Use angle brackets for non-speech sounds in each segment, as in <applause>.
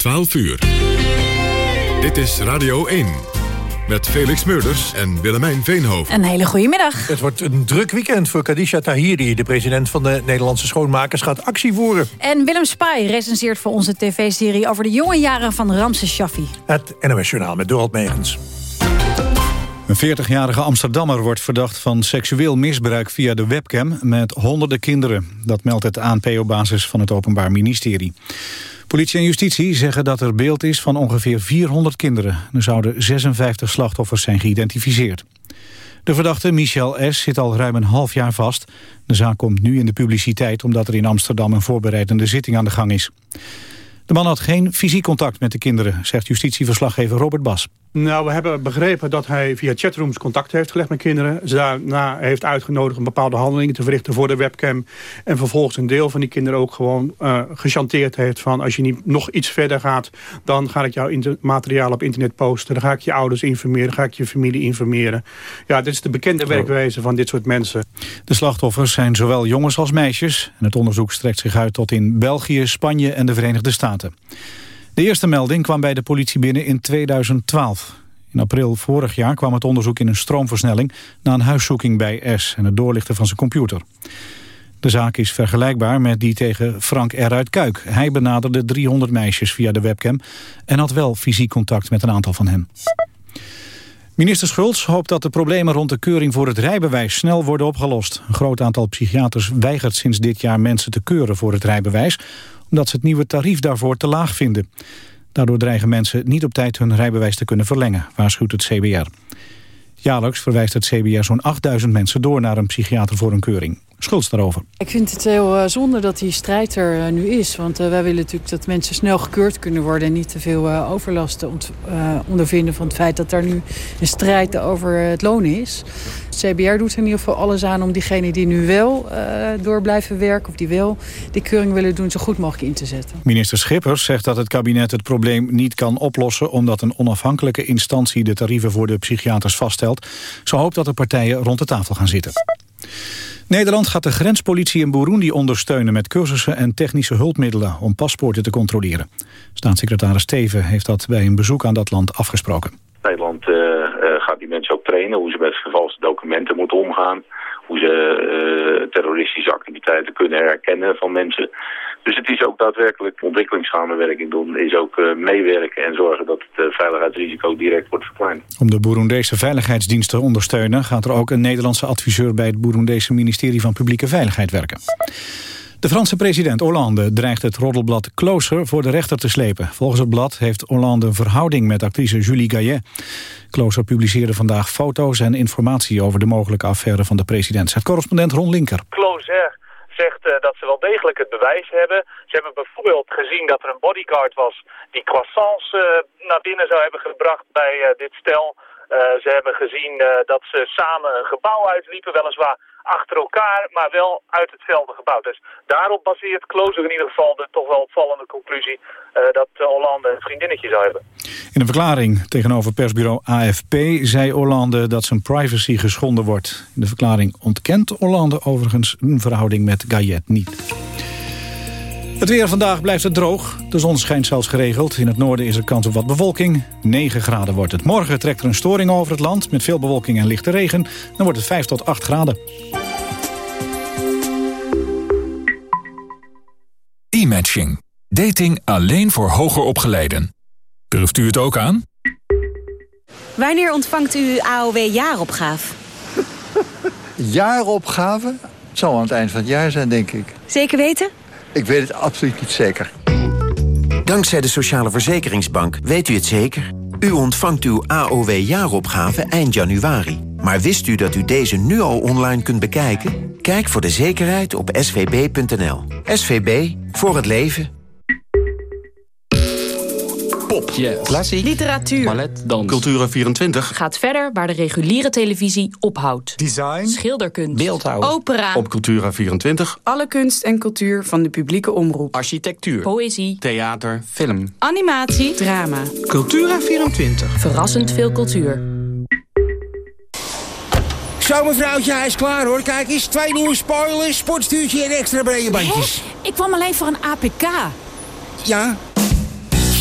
12 uur. Dit is Radio 1. Met Felix Meurders en Willemijn Veenhoven. Een hele goede middag. Het wordt een druk weekend voor Kadisha Tahiri. De president van de Nederlandse Schoonmakers gaat actie voeren. En Willem Spy recenseert voor onze tv-serie... over de jonge jaren van Ramses Shaffi. Het NOS Journaal met Dorald Megens. Een 40-jarige Amsterdammer wordt verdacht van seksueel misbruik via de webcam met honderden kinderen. Dat meldt het ANP op basis van het Openbaar Ministerie. Politie en justitie zeggen dat er beeld is van ongeveer 400 kinderen. Er zouden 56 slachtoffers zijn geïdentificeerd. De verdachte Michel S. zit al ruim een half jaar vast. De zaak komt nu in de publiciteit omdat er in Amsterdam een voorbereidende zitting aan de gang is. De man had geen fysiek contact met de kinderen, zegt justitieverslaggever Robert Bas. Nou, we hebben begrepen dat hij via chatrooms contact heeft gelegd met kinderen. Ze daarna heeft uitgenodigd om bepaalde handelingen te verrichten voor de webcam. En vervolgens een deel van die kinderen ook gewoon uh, gechanteerd heeft van... als je niet nog iets verder gaat, dan ga ik jouw materiaal op internet posten. Dan ga ik je ouders informeren, dan ga ik je familie informeren. Ja, dit is de bekende werkwijze van dit soort mensen. De slachtoffers zijn zowel jongens als meisjes. En het onderzoek strekt zich uit tot in België, Spanje en de Verenigde Staten. De eerste melding kwam bij de politie binnen in 2012. In april vorig jaar kwam het onderzoek in een stroomversnelling... na een huiszoeking bij S en het doorlichten van zijn computer. De zaak is vergelijkbaar met die tegen Frank R. Kuik. Hij benaderde 300 meisjes via de webcam... en had wel fysiek contact met een aantal van hen. Minister Schultz hoopt dat de problemen rond de keuring voor het rijbewijs snel worden opgelost. Een groot aantal psychiaters weigert sinds dit jaar mensen te keuren voor het rijbewijs omdat ze het nieuwe tarief daarvoor te laag vinden. Daardoor dreigen mensen niet op tijd hun rijbewijs te kunnen verlengen, waarschuwt het CBR. Jaarlijks verwijst het CBR zo'n 8000 mensen door naar een psychiater voor een keuring. Schulds daarover. Ik vind het heel uh, zonde dat die strijd er uh, nu is. Want uh, wij willen natuurlijk dat mensen snel gekeurd kunnen worden... en niet te veel overlast ondervinden van het feit dat er nu een strijd over het loon is. CBR doet er in ieder geval alles aan om diegenen die nu wel door blijven werken... of die wel die keuring willen doen, zo goed mogelijk in te zetten. Minister Schippers zegt dat het kabinet het probleem niet kan oplossen... omdat een onafhankelijke instantie de tarieven voor de psychiaters vaststelt. Ze hoopt dat de partijen rond de tafel gaan zitten. Nederland gaat de grenspolitie in Burundi ondersteunen met cursussen en technische hulpmiddelen om paspoorten te controleren. Staatssecretaris Teven heeft dat bij een bezoek aan dat land afgesproken. Nederland uh, uh, gaat die mensen ook trainen hoe ze met vervalste documenten moeten omgaan. Hoe ze uh, terroristische activiteiten kunnen herkennen van mensen. Dus het is ook daadwerkelijk ontwikkelingssamenwerking doen. Is ook uh, meewerken en zorgen dat het uh, veiligheidsrisico direct wordt verkleind. Om de Boerondese veiligheidsdiensten te ondersteunen... gaat er ook een Nederlandse adviseur bij het Boerondese ministerie van Publieke Veiligheid werken. De Franse president Hollande dreigt het roddelblad Closer voor de rechter te slepen. Volgens het blad heeft Hollande een verhouding met actrice Julie Gayet. Closer publiceerde vandaag foto's en informatie over de mogelijke affaire van de president. Zegt correspondent Ron Linker. Closer zegt uh, dat ze wel degelijk het bewijs hebben. Ze hebben bijvoorbeeld gezien dat er een bodyguard was die croissants uh, naar binnen zou hebben gebracht bij uh, dit stel. ze hebben gezien dat ze samen een gebouw uitliepen, weliswaar achter elkaar, maar wel uit hetzelfde gebouw. Dus daarop baseert Closer in ieder geval de toch wel opvallende conclusie uh, dat Hollande een vriendinnetje zou hebben. In een verklaring tegenover persbureau AFP zei Hollande dat zijn privacy geschonden wordt. In de verklaring ontkent Hollande overigens een verhouding met Gayet niet. Het weer vandaag blijft het droog. De zon schijnt zelfs geregeld. In het noorden is er kans op wat bewolking. 9 graden wordt het. Morgen trekt er een storing over het land... met veel bewolking en lichte regen. Dan wordt het 5 tot 8 graden. E-matching. Dating alleen voor hoger opgeleiden. Durft u het ook aan? Wanneer ontvangt u AOW-jaaropgave? <laughs> jaaropgave? Het zal aan het eind van het jaar zijn, denk ik. Zeker weten? Ik weet het absoluut niet zeker. Dankzij de Sociale Verzekeringsbank weet u het zeker. U ontvangt uw AOW-jaaropgave eind januari. Maar wist u dat u deze nu al online kunt bekijken? Kijk voor de zekerheid op svb.nl. SVB, voor het leven. Pop, yes. klassiek, literatuur, ballet, dans, Cultura24 gaat verder waar de reguliere televisie ophoudt. Design, schilderkunst, beeldhouw, opera. Op Cultura24 alle kunst en cultuur van de publieke omroep. Architectuur, poëzie, theater, film, animatie, drama. Cultura24 verrassend veel cultuur. Zo mevrouwtje, hij is klaar hoor. Kijk eens, twee nieuwe spoilers, sportstuurtje en extra brede bandjes. Ik kwam alleen voor een APK. Ja,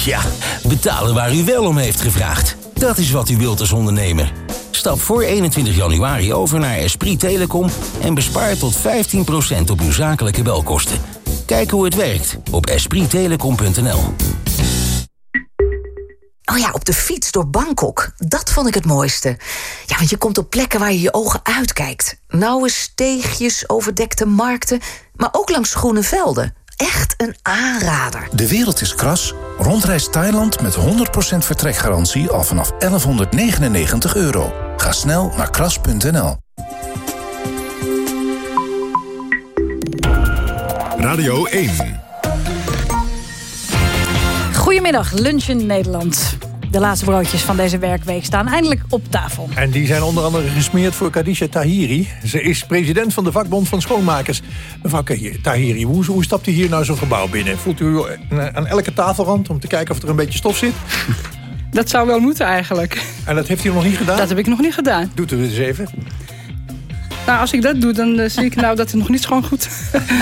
Ja, betalen waar u wel om heeft gevraagd. Dat is wat u wilt als ondernemer. Stap voor 21 januari over naar Esprit Telecom en bespaar tot 15% op uw zakelijke belkosten. Kijk hoe het werkt op esprittelecom.nl. Oh ja, op de fiets door Bangkok. Dat vond ik het mooiste. Ja, want je komt op plekken waar je je ogen uitkijkt. Nauwe steegjes, overdekte markten, maar ook langs groene velden. Echt een aanrader. De wereld is kras. Rondreis Thailand met 100% vertrekgarantie al vanaf 1199 euro. Ga snel naar kras.nl. Radio 1. Goedemiddag, Lunchen Nederland. De laatste broodjes van deze werkweek staan eindelijk op tafel. En die zijn onder andere gesmeerd voor Kadisha Tahiri. Ze is president van de vakbond van schoonmakers. Mevrouw Tahiri, hoe, hoe stapt u hier nou zo'n gebouw binnen? Voelt u aan elke tafelrand om te kijken of er een beetje stof zit? Dat zou wel moeten eigenlijk. En dat heeft u nog niet gedaan? Dat heb ik nog niet gedaan. Doet u het eens even. Nou, als ik dat doe, dan uh, zie ik nou dat het nog niet schoon goed...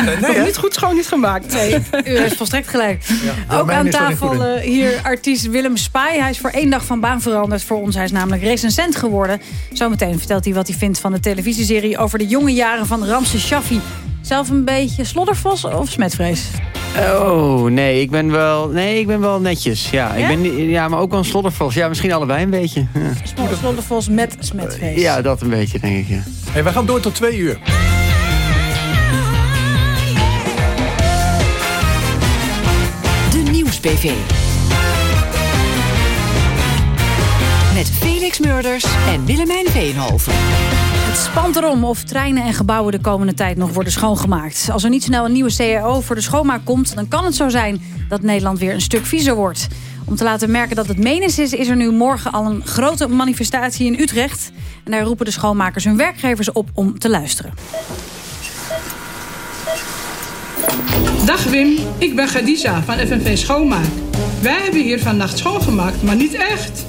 Nee, <laughs> nog niet goed schoon is gemaakt. Nee, u heeft volstrekt gelijk. Ja, Ook aan tafel uh, hier artiest Willem Spij. Hij is voor één dag van baan veranderd voor ons. Hij is namelijk recensent geworden. Zometeen vertelt hij wat hij vindt van de televisieserie... over de jonge jaren van Ramse Shaffi. Zelf een beetje sloddervos of smetvrees? Oh, nee, ik ben wel, nee, ik ben wel netjes. Ja, ja? Ik ben, ja maar ook wel een sloddervos. Ja, misschien allebei een beetje. Ja. Sloddervos met smetvrees. Ja, dat een beetje, denk ik, ja. Hey, we gaan door tot twee uur. De Nieuws-PV. Met Felix Murders en Willemijn Veenhoven. Spant erom of treinen en gebouwen de komende tijd nog worden schoongemaakt. Als er niet snel een nieuwe CAO voor de schoonmaak komt... dan kan het zo zijn dat Nederland weer een stuk viezer wordt. Om te laten merken dat het menens is... is er nu morgen al een grote manifestatie in Utrecht. En daar roepen de schoonmakers hun werkgevers op om te luisteren. Dag Wim, ik ben Khadija van FNV Schoonmaak. Wij hebben hier vannacht schoongemaakt, maar niet echt.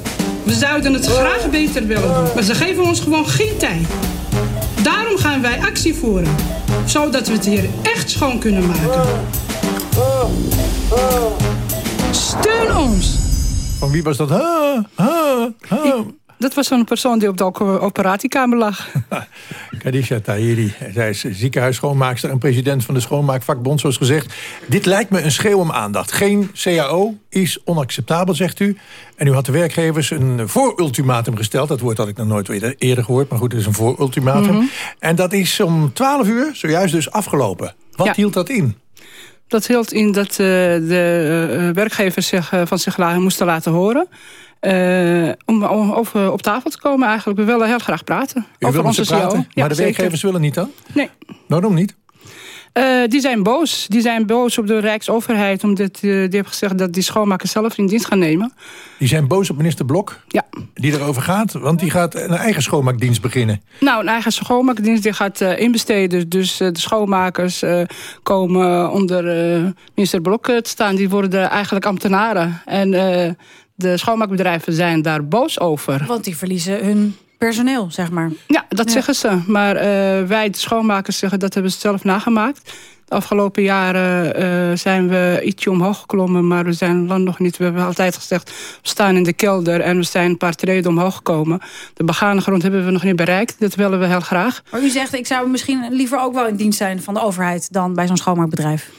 We zouden het graag beter willen doen, maar ze geven ons gewoon geen tijd. Daarom gaan wij actie voeren, zodat we het hier echt schoon kunnen maken. Steun ons! Van wie was dat? Ha, ha, ha. Dat was zo'n persoon die op de operatiekamer lag. <laughs> Kadisha Tahiri. Zij is ziekenhuisschoonmaakster en president van de Schoonmaakvakbond. Zoals gezegd, dit lijkt me een schreeuw om aandacht. Geen CAO is onacceptabel, zegt u. En u had de werkgevers een voorultimatum gesteld. Dat woord had ik nog nooit eerder gehoord. Maar goed, het is een voorultimatum. Mm En dat is om 12 uur zojuist dus afgelopen. Wat ja. hield dat in? Dat hield in dat uh, de uh, werkgevers zich, uh, van zich moesten laten horen. Uh, om, om over op tafel te komen eigenlijk. We willen heel graag praten. U over onze praten, CEO. Maar de werkgevers willen niet dan? Nee. Waarom niet? Uh, die zijn boos. Die zijn boos op de Rijksoverheid. Omdat uh, die hebben gezegd dat die schoonmakers zelf in dienst gaan nemen. Die zijn boos op minister Blok? Ja. Die erover gaat? Want die gaat een eigen schoonmaakdienst beginnen. Nou, een eigen schoonmaakdienst die gaat uh, inbesteden. Dus de schoonmakers komen onder minister Blok te staan. Die worden eigenlijk ambtenaren. En de schoonmaakbedrijven zijn daar boos over. Want die verliezen hun personeel, zeg maar. Ja, dat ja. zeggen ze. Maar uh, wij, de schoonmakers, zeggen dat hebben ze zelf nagemaakt. De afgelopen jaren uh, zijn we ietsje omhoog geklommen, maar we zijn lang nog niet. We hebben altijd gezegd, we staan in de kelder en we zijn een paar treden omhoog gekomen. De begane grond hebben we nog niet bereikt. Dat willen we heel graag. Maar u zegt, ik zou misschien liever ook wel in dienst zijn van de overheid dan bij zo'n schoonmaakbedrijf.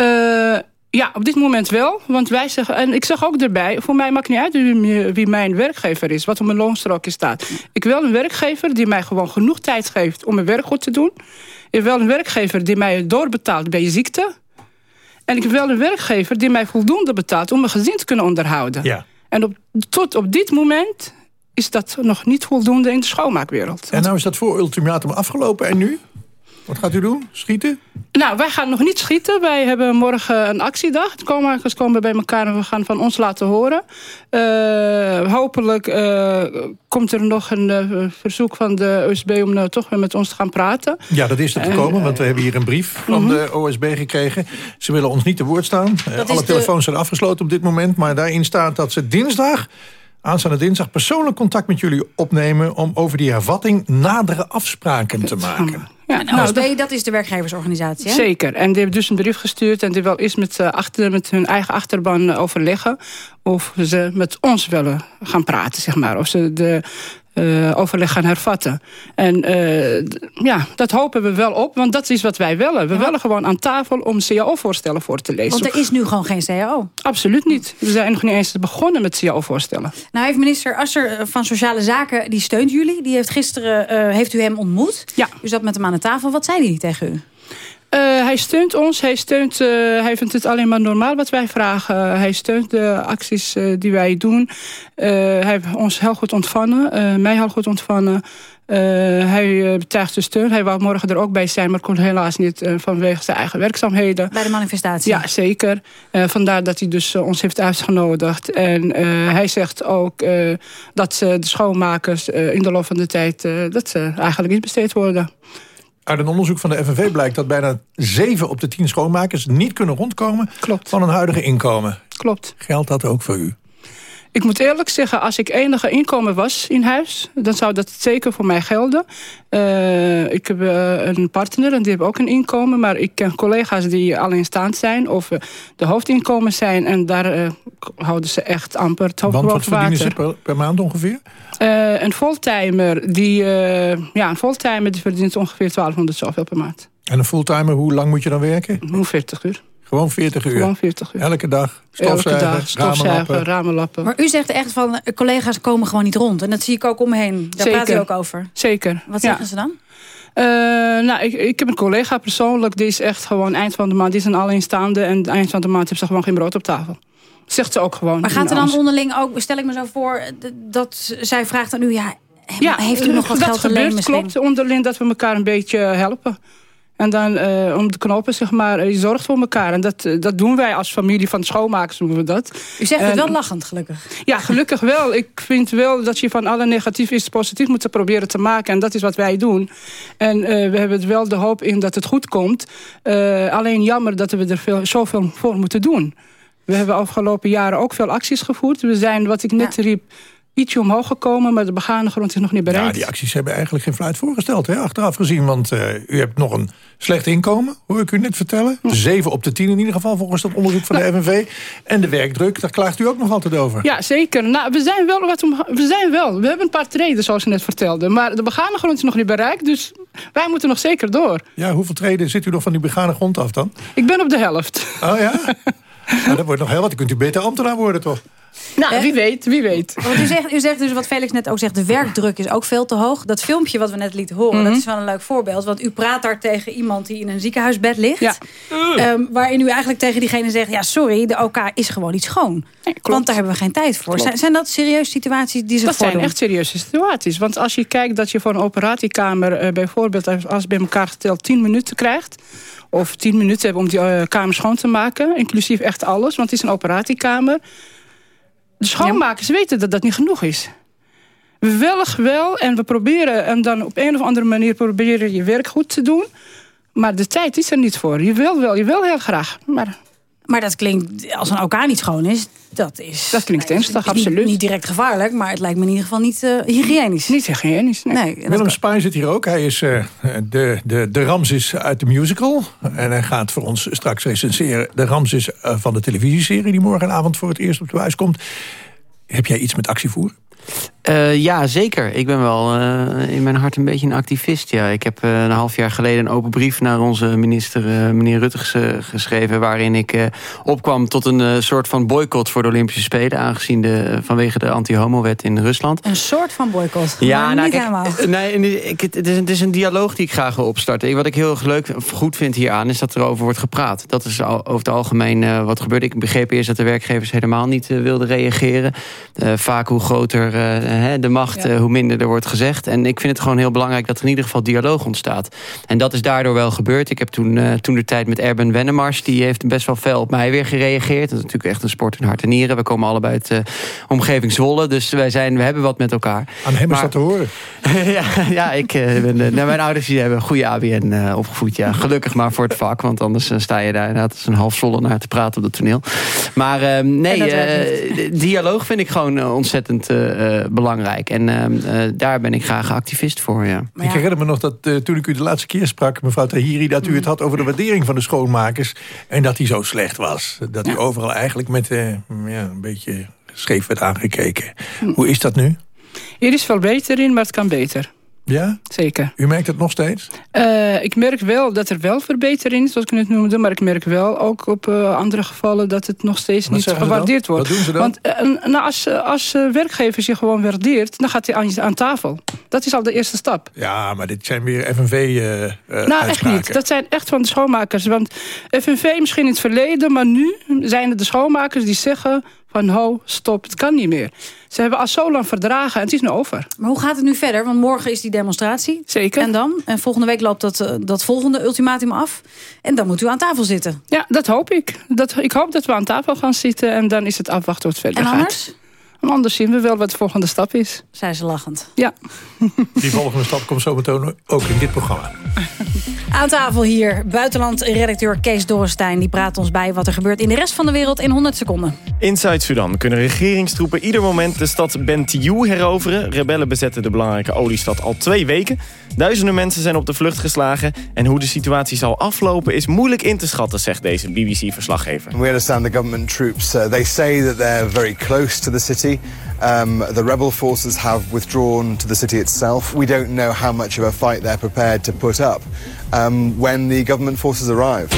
Uh, ja, op dit moment wel. Want wij zeggen, en ik zeg ook erbij, voor mij maakt niet uit wie, wie mijn werkgever is, wat op mijn loonstrookje staat. Ik wil een werkgever die mij gewoon genoeg tijd geeft om mijn werk goed te doen. Ik wil een werkgever die mij doorbetaalt bij je ziekte. En ik wil een werkgever die mij voldoende betaalt om mijn gezin te kunnen onderhouden. Ja. En op, tot op dit moment is dat nog niet voldoende in de schoonmaakwereld. En nou is dat voor ultimatum afgelopen en nu? Wat gaat u doen? Schieten? Nou, wij gaan nog niet schieten. Wij hebben morgen een actiedag. De schoonmakers komen bij elkaar en we gaan van ons laten horen. Uh, hopelijk uh, komt er nog een uh, verzoek van de OSB om nou toch weer met ons te gaan praten. Ja, dat is er gekomen, want we hebben hier een brief van -hmm. de OSB gekregen. Ze willen ons niet te woord staan. Alle telefoons de... zijn afgesloten op dit moment, maar daarin staat dat ze dinsdag aanstaande dinsdag persoonlijk contact met jullie opnemen... om over die hervatting nadere afspraken te maken. Ja. En OSB, dat is de werkgeversorganisatie, hè? Zeker. En die hebben dus een brief gestuurd... en die wil eens met, uh, achter, met hun eigen achterban uh, overleggen... of ze met ons willen gaan praten, zeg maar. Of ze de uh, overleg gaan hervatten. En uh, ja, dat hopen we wel op, want dat is wat wij willen. We ja. willen gewoon aan tafel om CAO-voorstellen voor te lezen. Want er is nu gewoon geen CAO? Absoluut niet. We zijn nog niet eens begonnen met CAO-voorstellen. Nou heeft minister Asser van Sociale Zaken, die steunt jullie. Die heeft gisteren, uh, heeft u hem ontmoet. Ja. U zat met hem aan de tafel. Wat zei hij tegen u? Uh, hij steunt ons. Hij, steunt, uh, hij vindt het alleen maar normaal wat wij vragen. hij steunt de acties die wij doen. hij heeft ons heel goed ontvangen. mij heel goed ontvangen. hij betuigt de steun. Hij wou morgen er ook bij zijn, maar kon helaas niet vanwege zijn eigen werkzaamheden. Bij de manifestatie? Ja, zeker. vandaar dat hij dus ons heeft uitgenodigd. En hij zegt ook dat de schoonmakers in de loop van de tijd... dat ze eigenlijk niet besteed worden. Uit een onderzoek van de FNV blijkt dat bijna 7 op de 10 schoonmakers niet kunnen rondkomen Klopt. van een huidige inkomen. Klopt. Geldt dat ook voor u? Ik moet eerlijk zeggen, als ik enige inkomen was in huis... dan zou dat zeker voor mij gelden. Uh, ik heb uh, een partner en die heeft ook een inkomen... maar ik ken collega's die alleenstaand zijn... of uh, de hoofdinkomen zijn... en daar houden ze echt amper het hoofd Want wat verdienen ze per, per maand ongeveer? een fulltimer die, ja, een fulltimer die verdient ongeveer 1200 zoveel per maand. En een fulltimer, hoe lang moet je dan werken? Hoe 40 uur. Gewoon 40 uur? Gewoon 40 uur. Elke dag? Stofzuigen, Elke dag, stofzuigen, ramenlappen. Maar u zegt echt van, collega's komen gewoon niet rond. En dat zie ik ook om me heen. Daar Zeker. praat u ook over. Zeker. Wat zeggen ja. ze dan? Uh, nou, ik, ik heb een collega persoonlijk, die is echt gewoon eind van de maand, die is een alleenstaande en eind van de maand heeft ze gewoon geen brood op tafel. Zegt ze ook gewoon. Maar gaat er dan onderling ook, stel ik me zo voor, dat zij vraagt aan u, ja, ja heeft u nog wat dat geld gebeurt, klopt, onderling dat we elkaar een beetje helpen. En dan uh, om de knopen, zeg maar, je zorgt voor elkaar. En dat, dat doen wij als familie van schoonmakers, noemen we dat. U zegt het wel lachend, gelukkig. Ja, gelukkig wel. Ik vind wel dat je van alle negatief iets positief moet proberen te maken. En dat is wat wij doen. En uh, we hebben er wel de hoop in dat het goed komt. alleen jammer dat we er veel, zoveel voor moeten doen. We hebben afgelopen jaren ook veel acties gevoerd. We zijn, wat ik net ja. riep ietsje omhoog gekomen, maar de begane grond is nog niet bereikt. Ja, die acties hebben eigenlijk geen fluit voorgesteld, hè, achteraf gezien. Want uh, u hebt nog een slecht inkomen, hoor ik u net vertellen. Hm. Zeven op de tien in ieder geval, volgens dat onderzoek van de FNV. En de werkdruk, daar klaagt u ook nog altijd over. Ja, zeker. Nou, we zijn wel, wat om, we zijn wel. We hebben een paar treden, zoals u net vertelde. Maar de begane grond is nog niet bereikt, dus wij moeten nog zeker door. Ja, hoeveel treden zit u nog van die begane grond af dan? Ik ben op de helft. Oh ja? <laughs> nou, dat wordt nog heel wat. Dan kunt u beter ambtenaar worden, toch? Nou, wie weet, wie weet. Want u, zegt, u zegt dus wat Felix net ook zegt, de werkdruk is ook veel te hoog. Dat filmpje wat we net lieten horen, Mhm. dat is wel een leuk voorbeeld. Want u praat daar tegen iemand die in een ziekenhuisbed ligt. Ja. Ehm, waarin u eigenlijk tegen diegene zegt, ja sorry, de OK is gewoon niet schoon. want daar hebben we geen tijd voor. Zijn, zijn dat serieuze situaties die zich Dat zijn echt serieuze situaties. Want als je kijkt dat je voor een operatiekamer uh, bijvoorbeeld als bij elkaar geteld 10 minuten krijgt. Of 10 minuten hebben om die uh, kamer schoon te maken. Inclusief echt alles, want het is een operatiekamer. De schoonmakers weten dat dat niet genoeg is. We willen wel en we proberen en dan op een of andere manier proberen je werk goed te doen. Maar de tijd is er niet voor. Je wil wel, je wil heel graag. Maar, maar dat klinkt, als een OK niet schoon is, dat is... Dat klinkt ernstig, is niet, absoluut. Niet direct gevaarlijk, maar het lijkt me in ieder geval niet uh, hygiënisch. Niet hygiënisch, nee. nee Willem Spijn zit hier ook. Hij is uh, de, de, de Ramses uit de musical. En hij gaat voor ons straks recenseren de Ramses uh, van de televisieserie... die morgenavond voor het eerst op de huis komt. Heb jij iets met actievoer? Uh, ja, zeker. Ik ben wel uh, in mijn hart een beetje een activist. Ja. Ik heb uh, een half jaar geleden een open brief naar onze minister, meneer Rutte, geschreven... waarin ik opkwam tot een soort van boycott voor de Olympische Spelen... aangezien de, vanwege de anti-homo-wet in Rusland. Een soort van boycott? Ja, nou, niet kijk, helemaal. Nee, ik, het, is, het is een dialoog die ik graag wil opstarten. Wat ik heel leuk goed vind hieraan is dat er over wordt gepraat. Dat is over het algemeen wat gebeurt. Ik begreep eerst dat de werkgevers helemaal niet wilden reageren. vaak hoe groter de macht, ja. hoe minder er wordt gezegd. En ik vind het gewoon heel belangrijk dat er in ieder geval dialoog ontstaat. En dat is daardoor wel gebeurd. Ik heb toen, uh, toen de tijd met Erben Wennemars... die heeft best wel fel op mij weer gereageerd. Dat is natuurlijk echt een sport in hart en nieren. We komen allebei uit de omgeving Zwolle. Dus wij zijn, we hebben wat met elkaar. Aan hem is dat te horen. <laughs> ja, ja, ik uh, ben... nou, mijn ouders die hebben een goede ABN uh, opgevoed. Ja. Gelukkig maar voor het vak. Want anders sta je daar inderdaad als een half Zwolle naar te praten op het toneel. Maar nee, dialoog vind ik gewoon ontzettend belangrijk belangrijk. En uh, uh, daar ben ik graag activist voor, ja. Ik herinner me nog dat uh, toen ik u de laatste keer sprak, mevrouw Tahiri... dat u het had over de waardering van de schoonmakers... en dat die zo slecht was. Dat u overal eigenlijk met ja, een beetje scheef werd aangekeken. Hoe is dat nu? Er is wel beter in, maar het kan beter. Ja? Zeker. U merkt het nog steeds? Uh, ik merk wel dat er wel verbetering is, zoals ik het noemde. Maar ik merk wel ook op uh, andere gevallen dat het nog steeds Wat niet gewaardeerd wordt. Wat doen ze dan? Want uh, nou, als, als werkgever je gewoon waardeert, dan gaat hij aan, aan tafel. Dat is al de eerste stap. Ja, maar dit zijn weer FNV Nou, uitspraken. echt niet. Dat zijn echt van de schoonmakers. Want FNV misschien in het verleden, maar nu zijn het de schoonmakers die zeggen van ho, stop, het kan niet meer. Ze hebben al zo lang verdragen en het is nu over. Maar hoe gaat het nu verder? Want morgen is die demonstratie. Zeker. En dan? En volgende week loopt dat, uh, dat volgende ultimatum af. En dan moet u aan tafel zitten. Ja, dat hoop ik. Dat, ik hoop dat we aan tafel gaan zitten en dan is het afwachten wat verder en gaat. anders? En anders zien we wel wat de volgende stap is. Zij ze lachend. Ja. Die volgende stap komt zo meteen ook in dit programma. Aan tafel hier, buitenlandredacteur Kees Dorrestein. Die praat ons bij wat er gebeurt in de rest van de wereld in 100 seconden. In Zuid-Sudan kunnen regeringstroepen ieder moment de stad Bentiu heroveren. Rebellen bezetten de belangrijke oliestad al twee weken. Duizenden mensen zijn op de vlucht geslagen. En hoe de situatie zal aflopen is moeilijk in te schatten, zegt deze BBC-verslaggever. We understand the government troops, uh, they say that they're very close to the city. Um, the rebel forces have withdrawn to the city itself. We don't know how much of a fight they're prepared to put up um, when the government forces arrive.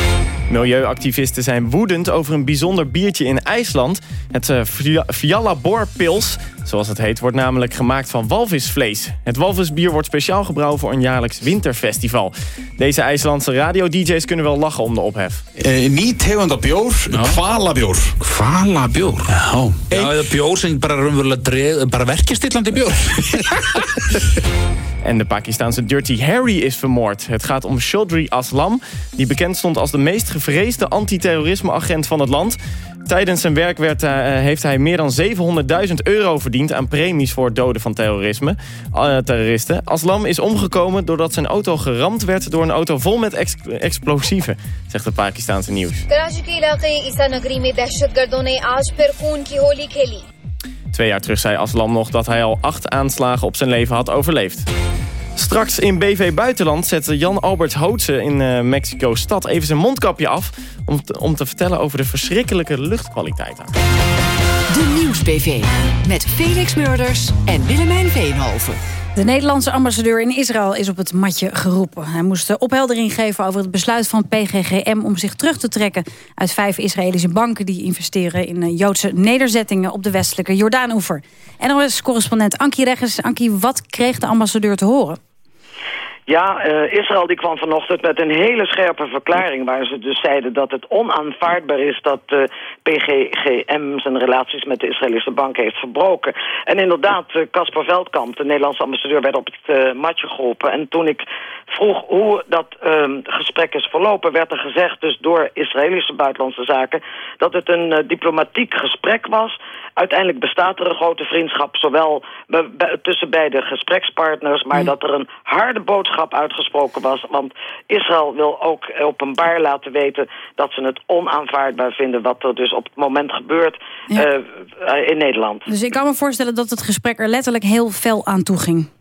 Milieuactivisten zijn woedend over een bijzonder biertje in IJsland. Het uh, Fjallabor Pils, zoals het heet, wordt namelijk gemaakt van walvisvlees. Het walvisbier wordt speciaal gebrouwen voor een jaarlijks winterfestival. Deze IJslandse radio-dj's kunnen wel lachen om de ophef. Eh, niet tegunda bjór, kvalabjór. Kvalabjór? Já. Já, eða bjór sem bara raunverulega bara verkjastillandi bjór. En de Pakistanse Dirty Harry is vermoord. Het gaat om Chaudhry Aslam, die bekend stond als de meest gevreesde antiterrorisme-agent van het land. Tijdens zijn werk werd, uh, heeft hij meer dan 700.000 euro verdiend aan premies voor het doden van terrorisme, uh, terroristen. Aslam is omgekomen doordat zijn auto geramd werd door een auto vol met ex explosieven, zegt het Pakistanse nieuws. Twee jaar terug zei Aslam nog dat hij al acht aanslagen op zijn leven had overleefd. Straks in BV Buitenland zette Jan Albert Hootse in uh, Mexico-stad even zijn mondkapje af... Om te, om te vertellen over de verschrikkelijke luchtkwaliteit. De Nieuws-BV met Felix Murders en Willemijn Veenhoven. De Nederlandse ambassadeur in Israël is op het matje geroepen. Hij moest opheldering geven over het besluit van PGGM... om zich terug te trekken uit vijf Israëlische banken... die investeren in Joodse nederzettingen op de westelijke Jordaanoever. NOS-correspondent Ankie Regges. Ankie, wat kreeg de ambassadeur te horen? Ja, uh, Israël die kwam vanochtend met een hele scherpe verklaring... waar ze dus zeiden dat het onaanvaardbaar is... dat uh, PGGM zijn relaties met de Israëlische bank heeft verbroken. En inderdaad, Casper uh, Veldkamp, de Nederlandse ambassadeur... werd op het matje geroepen. En toen ik vroeg hoe dat gesprek is verlopen... werd er gezegd dus door Israëlische buitenlandse zaken... dat het een diplomatiek gesprek was... Uiteindelijk bestaat er een grote vriendschap, zowel be be tussen beide gesprekspartners... maar mm. dat er een harde boodschap uitgesproken was. Want Israël wil ook openbaar laten weten dat ze het onaanvaardbaar vinden... wat er dus op het moment gebeurt ja. uh, in Nederland. Dus ik kan me voorstellen dat het gesprek er letterlijk heel fel aan toe ging.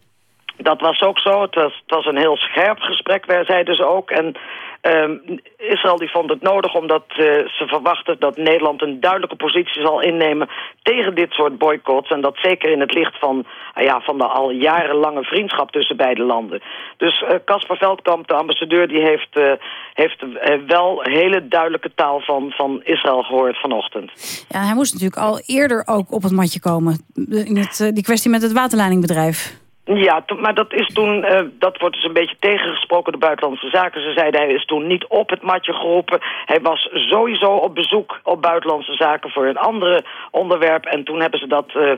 Dat was ook zo. Het was, was een heel scherp gesprek, zeiden ze ook. En um, Israël die vond het nodig omdat uh, ze verwachten dat Nederland een duidelijke positie zal innemen tegen dit soort boycotts. En dat zeker in het licht van, uh, ja, van de al jarenlange vriendschap tussen beide landen. Dus Casper uh, Veldkamp, de ambassadeur, die heeft, heeft wel hele duidelijke taal van, van Israël gehoord vanochtend. Ja, hij moest natuurlijk al eerder ook op het matje komen. In het, die kwestie met het waterleidingbedrijf. Ja, maar dat is toen, uh, dat wordt dus een beetje tegengesproken door buitenlandse zaken. Ze zeiden hij is toen niet op het matje geroepen. Hij was sowieso op bezoek op buitenlandse zaken voor een andere onderwerp. En toen hebben ze dat, uh, uh,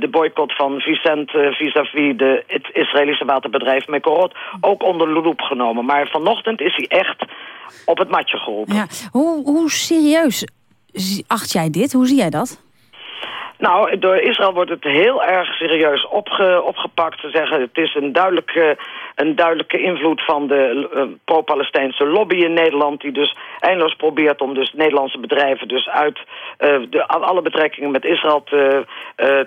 de boycott van Vicent vis-à-vis -vis de, het Israëlische waterbedrijf Mekorot ook onder de loep genomen. Maar vanochtend is hij echt op het matje geroepen. Ja. Hoe, hoe serieus acht jij dit? Hoe zie jij dat? Nou, door Israël wordt het heel erg serieus opge, opgepakt. Ze zeggen het is een duidelijk uh, een duidelijke invloed van de uh, pro-Palestijnse lobby in Nederland... die dus eindeloos probeert om dus Nederlandse bedrijven... dus uit uh, de, alle betrekkingen met Israël te,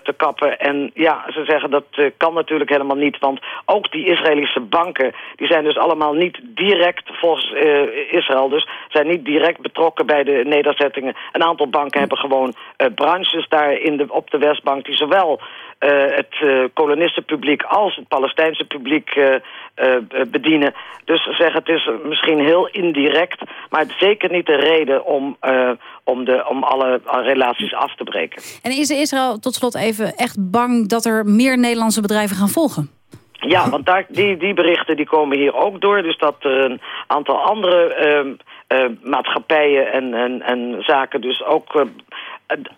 te kappen. En ja, ze zeggen dat kan natuurlijk helemaal niet... want ook die Israëlische banken... die zijn dus allemaal niet direct volgens Israël... dus zijn niet direct betrokken bij de nederzettingen. Een aantal banken hebben gewoon branches daar in de, op de Westbank... die zowel het uh, kolonistenpubliek als het Palestijnse publiek uh, bedienen. Dus ze zeggen het is misschien heel indirect, maar het is zeker niet de reden om, om, de, om alle relaties af te breken. En is Israël tot slot even echt bang dat er meer Nederlandse bedrijven gaan volgen? Ja, want daar, die, die berichten die komen hier ook door. Dus dat er een aantal andere uh, maatschappijen en, en, en zaken dus ook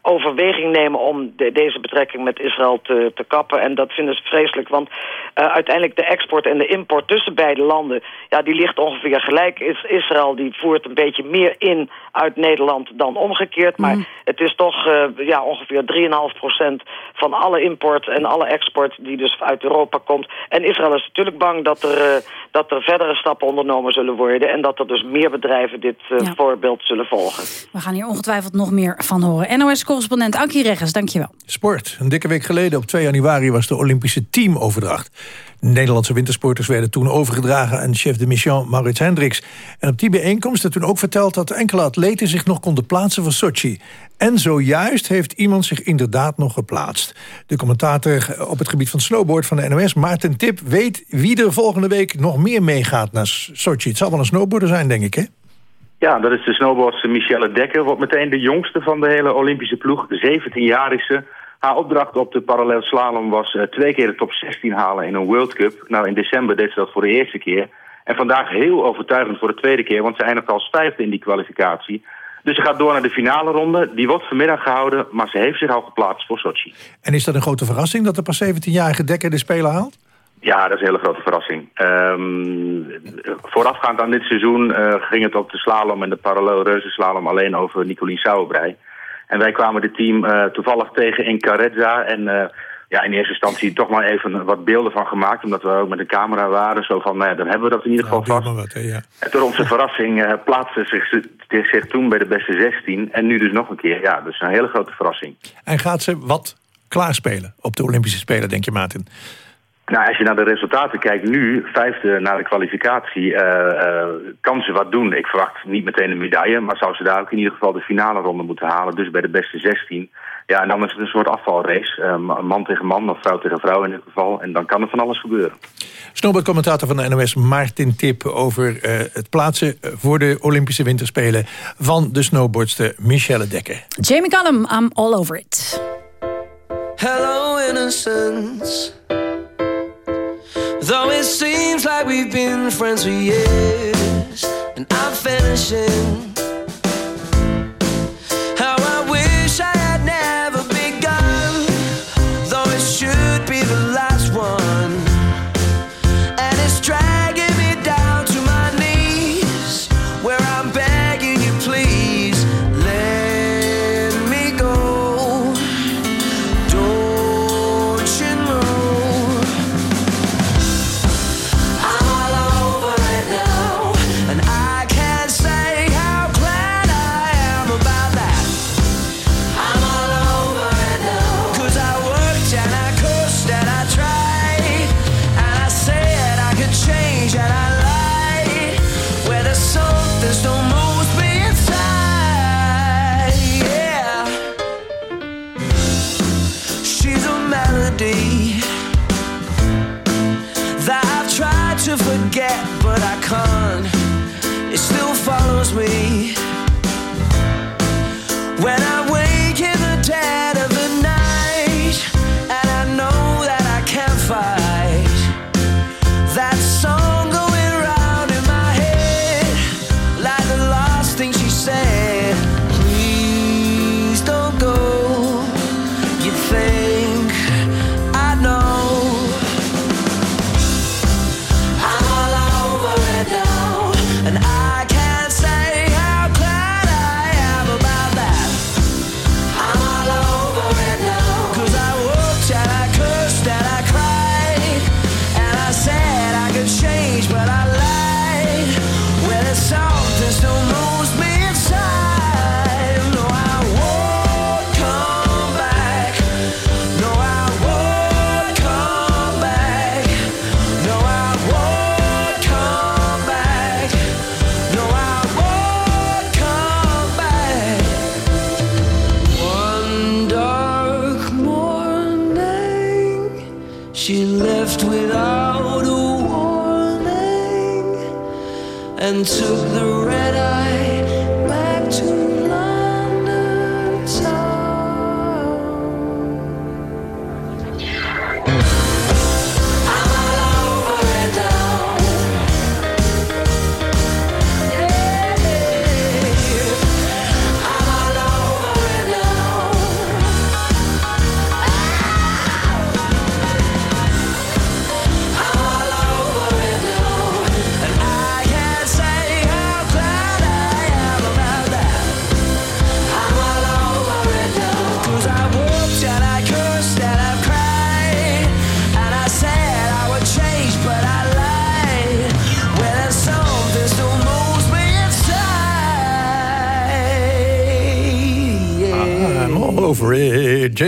overweging nemen om de, deze betrekking met Israël te, te kappen. En dat vinden ze vreselijk, want uh, uiteindelijk de export en de import tussen beide landen... ja, die ligt ongeveer gelijk. Is, Israël die voert een beetje meer in uit Nederland dan omgekeerd. Maar mm. het is toch uh, ja, ongeveer 3,5% van alle import en alle export... die dus uit Europa komt. En Israël is natuurlijk bang dat er, uh, dat er verdere stappen ondernomen zullen worden... en dat er dus meer bedrijven dit ja. voorbeeld zullen volgen. We gaan hier ongetwijfeld nog meer van horen. NOS-correspondent Ankie Reggens, dankjewel. Sport. Een dikke week geleden, op 2 januari, was de Olympische teamoverdracht. De Nederlandse wintersporters werden toen overgedragen aan chef de mission Maurits Hendricks. En op die bijeenkomst werd toen ook verteld dat enkele atleten zich nog konden plaatsen voor Sochi. En zojuist heeft iemand zich inderdaad nog geplaatst. De commentator op het gebied van snowboard van de NOS, Maarten Tip, weet wie er volgende week nog meer meegaat naar Sochi. Het zal wel een snowboarder zijn, denk ik, hè? Ja, dat is de snowboardster Michelle Dekker. Wordt meteen de jongste van de hele Olympische ploeg. 17 jaar is ze. Haar opdracht op de parallel slalom was uh, twee keer de top 16 halen in een World Cup. Nou, in december deed ze dat voor de eerste keer. En vandaag heel overtuigend voor de tweede keer, want ze eindigt als vijfde in die kwalificatie. Dus ze gaat door naar de finale ronde. Die wordt vanmiddag gehouden, maar ze heeft zich al geplaatst voor Sochi. En is dat een grote verrassing dat de pas 17-jarige Dekker de Spelen haalt? Ja, dat is een hele grote verrassing. Um, voorafgaand aan dit seizoen uh, ging het op de slalom en de parallel reuzenslalom alleen over Nicolien Sauerbrei. En wij kwamen dit team uh, toevallig tegen in Carezza en uh, ja, in eerste instantie toch maar even wat beelden van gemaakt, omdat we ook met de camera waren. Zo van, nou ja, dan hebben we dat in ieder geval vast. Wat, hè, ja. En door onze verrassing uh, plaatste zich, zich toen bij de beste 16 en nu dus nog een keer. Ja, dus een hele grote verrassing. En gaat ze wat klaarspelen op de Olympische Spelen, denk je, Maarten? Nou, als je naar de resultaten kijkt nu, vijfde naar de kwalificatie, uh, uh, kan ze wat doen. Ik verwacht niet meteen een medaille, maar zou ze daar ook in ieder geval de finale ronde moeten halen. Dus bij de beste 16. Ja, en dan is het een soort afvalrace. Uh, man tegen man, of vrouw tegen vrouw in dit geval. En dan kan er van alles gebeuren. Snowboardcommentator van de NOS, Martin Tip... over het plaatsen voor de Olympische Winterspelen... van de snowboardster Michelle Dekker. Jamie Callum, I'm all over it. Hello, innocence. Like we've been friends for years, and I'm finishing.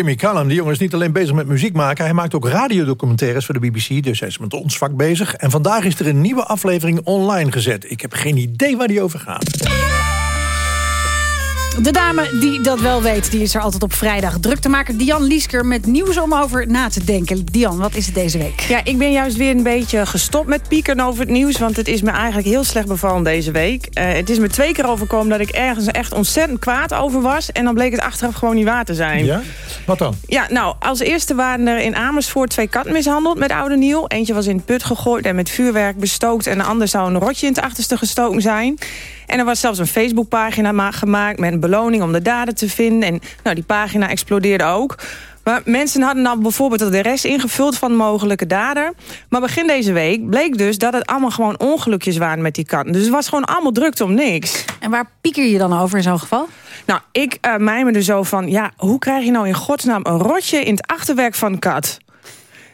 Jamie Callum, die jongen is niet alleen bezig met muziek maken... hij maakt ook radiodocumentaires voor de BBC, dus hij is met ons vak bezig. En vandaag is er een nieuwe aflevering online gezet. Ik heb geen idee waar die over gaat. De dame die dat wel weet, die is er altijd op vrijdag. Druk te maken Dian Liesker met nieuws om over na te denken. Dian, wat is het deze week? Ja, ik ben juist weer een beetje gestopt met piekeren over het nieuws... want het is me eigenlijk heel slecht bevallen deze week. Eh, het is me twee keer overkomen dat ik ergens echt ontzettend kwaad over was... en dan bleek het achteraf gewoon niet waar te zijn. Ja? Wat dan? Ja, nou, als eerste waren er in Amersfoort twee katten mishandeld met oude nieuw. Eentje was in het put gegooid en met vuurwerk bestookt... en de ander zou een rotje in het achterste gestoken zijn. En er was zelfs een Facebookpagina ma- gemaakt met een beloning om de dader te vinden. En nou, die pagina explodeerde ook. Maar mensen hadden dan bijvoorbeeld de rest ingevuld van de mogelijke dader. Maar begin deze week bleek dus dat het allemaal gewoon ongelukjes waren met die katten. Dus het was gewoon allemaal drukte om niks. En waar pieker je dan over in zo'n geval? Nou, ik uh, mijmerde zo van... ja, hoe krijg je nou in godsnaam een rotje in het achterwerk van een kat?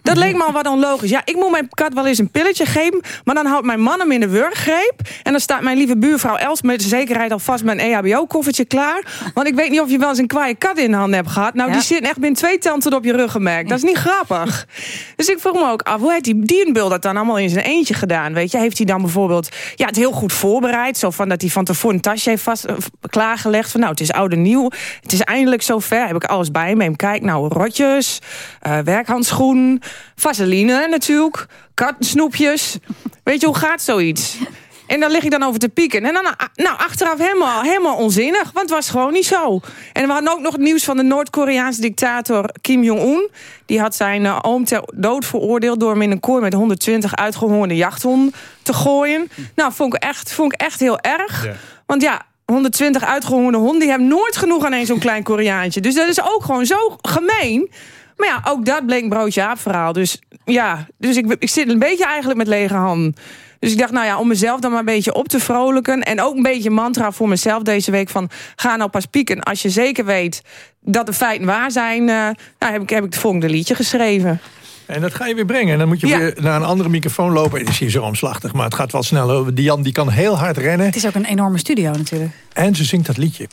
Dat leek me al wat onlogisch. Ja, ik moet mijn kat wel eens een pilletje geven... maar dan houdt mijn man hem in de wurggreep... en dan staat mijn lieve buurvrouw Els met zekerheid alvast mijn EHBO-koffertje klaar. Want ik weet niet of je wel eens een kwaaie kat in de hand hebt gehad. Nou, Ja. die zit echt binnen twee tanden op je ruggenmerk. Dat is niet grappig. Dus ik vroeg me ook af, hoe heeft die dierenbeeld dat dan allemaal in zijn eentje gedaan? Weet je, heeft hij dan bijvoorbeeld ja, het heel goed voorbereid? Zo van dat hij van tevoren een tasje heeft vast, eh, klaargelegd. Van nou, het is oud en nieuw. Het is eindelijk zover. Heb ik alles bij me. Kijk, nou, rotjes, eh werkhandschoen, vaseline natuurlijk, kattensnoepjes. Weet je, hoe gaat zoiets? En daar lig ik dan over te pieken. En dan nou, achteraf helemaal, helemaal onzinnig, want het was gewoon niet zo. En we hadden ook nog het nieuws van de Noord-Koreaanse dictator Kim Jong-un. Die had zijn eh, oom ter dood veroordeeld door hem in een kooi met 120 uitgehongerde jachthonden te gooien. Nou, vond ik echt, vond ik echt heel erg. Want ja, 120 uitgehongerde honden, die hebben nooit genoeg aan één zo'n klein Koreaantje. Dus dat is ook gewoon zo gemeen. Maar ja, ook dat bleek een broodje aap verhaal. Dus ja, dus ik, ik zit een beetje eigenlijk met lege handen. Dus ik dacht, nou ja, om mezelf dan maar een beetje op te vrolijken... en ook een beetje mantra voor mezelf deze week van... ga nou pas pieken als je zeker weet dat de feiten waar zijn... eh, nou, heb ik, heb ik het volgende liedje geschreven. En dat ga je weer brengen. En dan moet je Ja. weer naar een andere microfoon lopen. Het is hier zo omslachtig, maar het gaat wel sneller. Die Jan die kan heel hard rennen. Het is ook een enorme studio natuurlijk. En ze zingt dat liedje.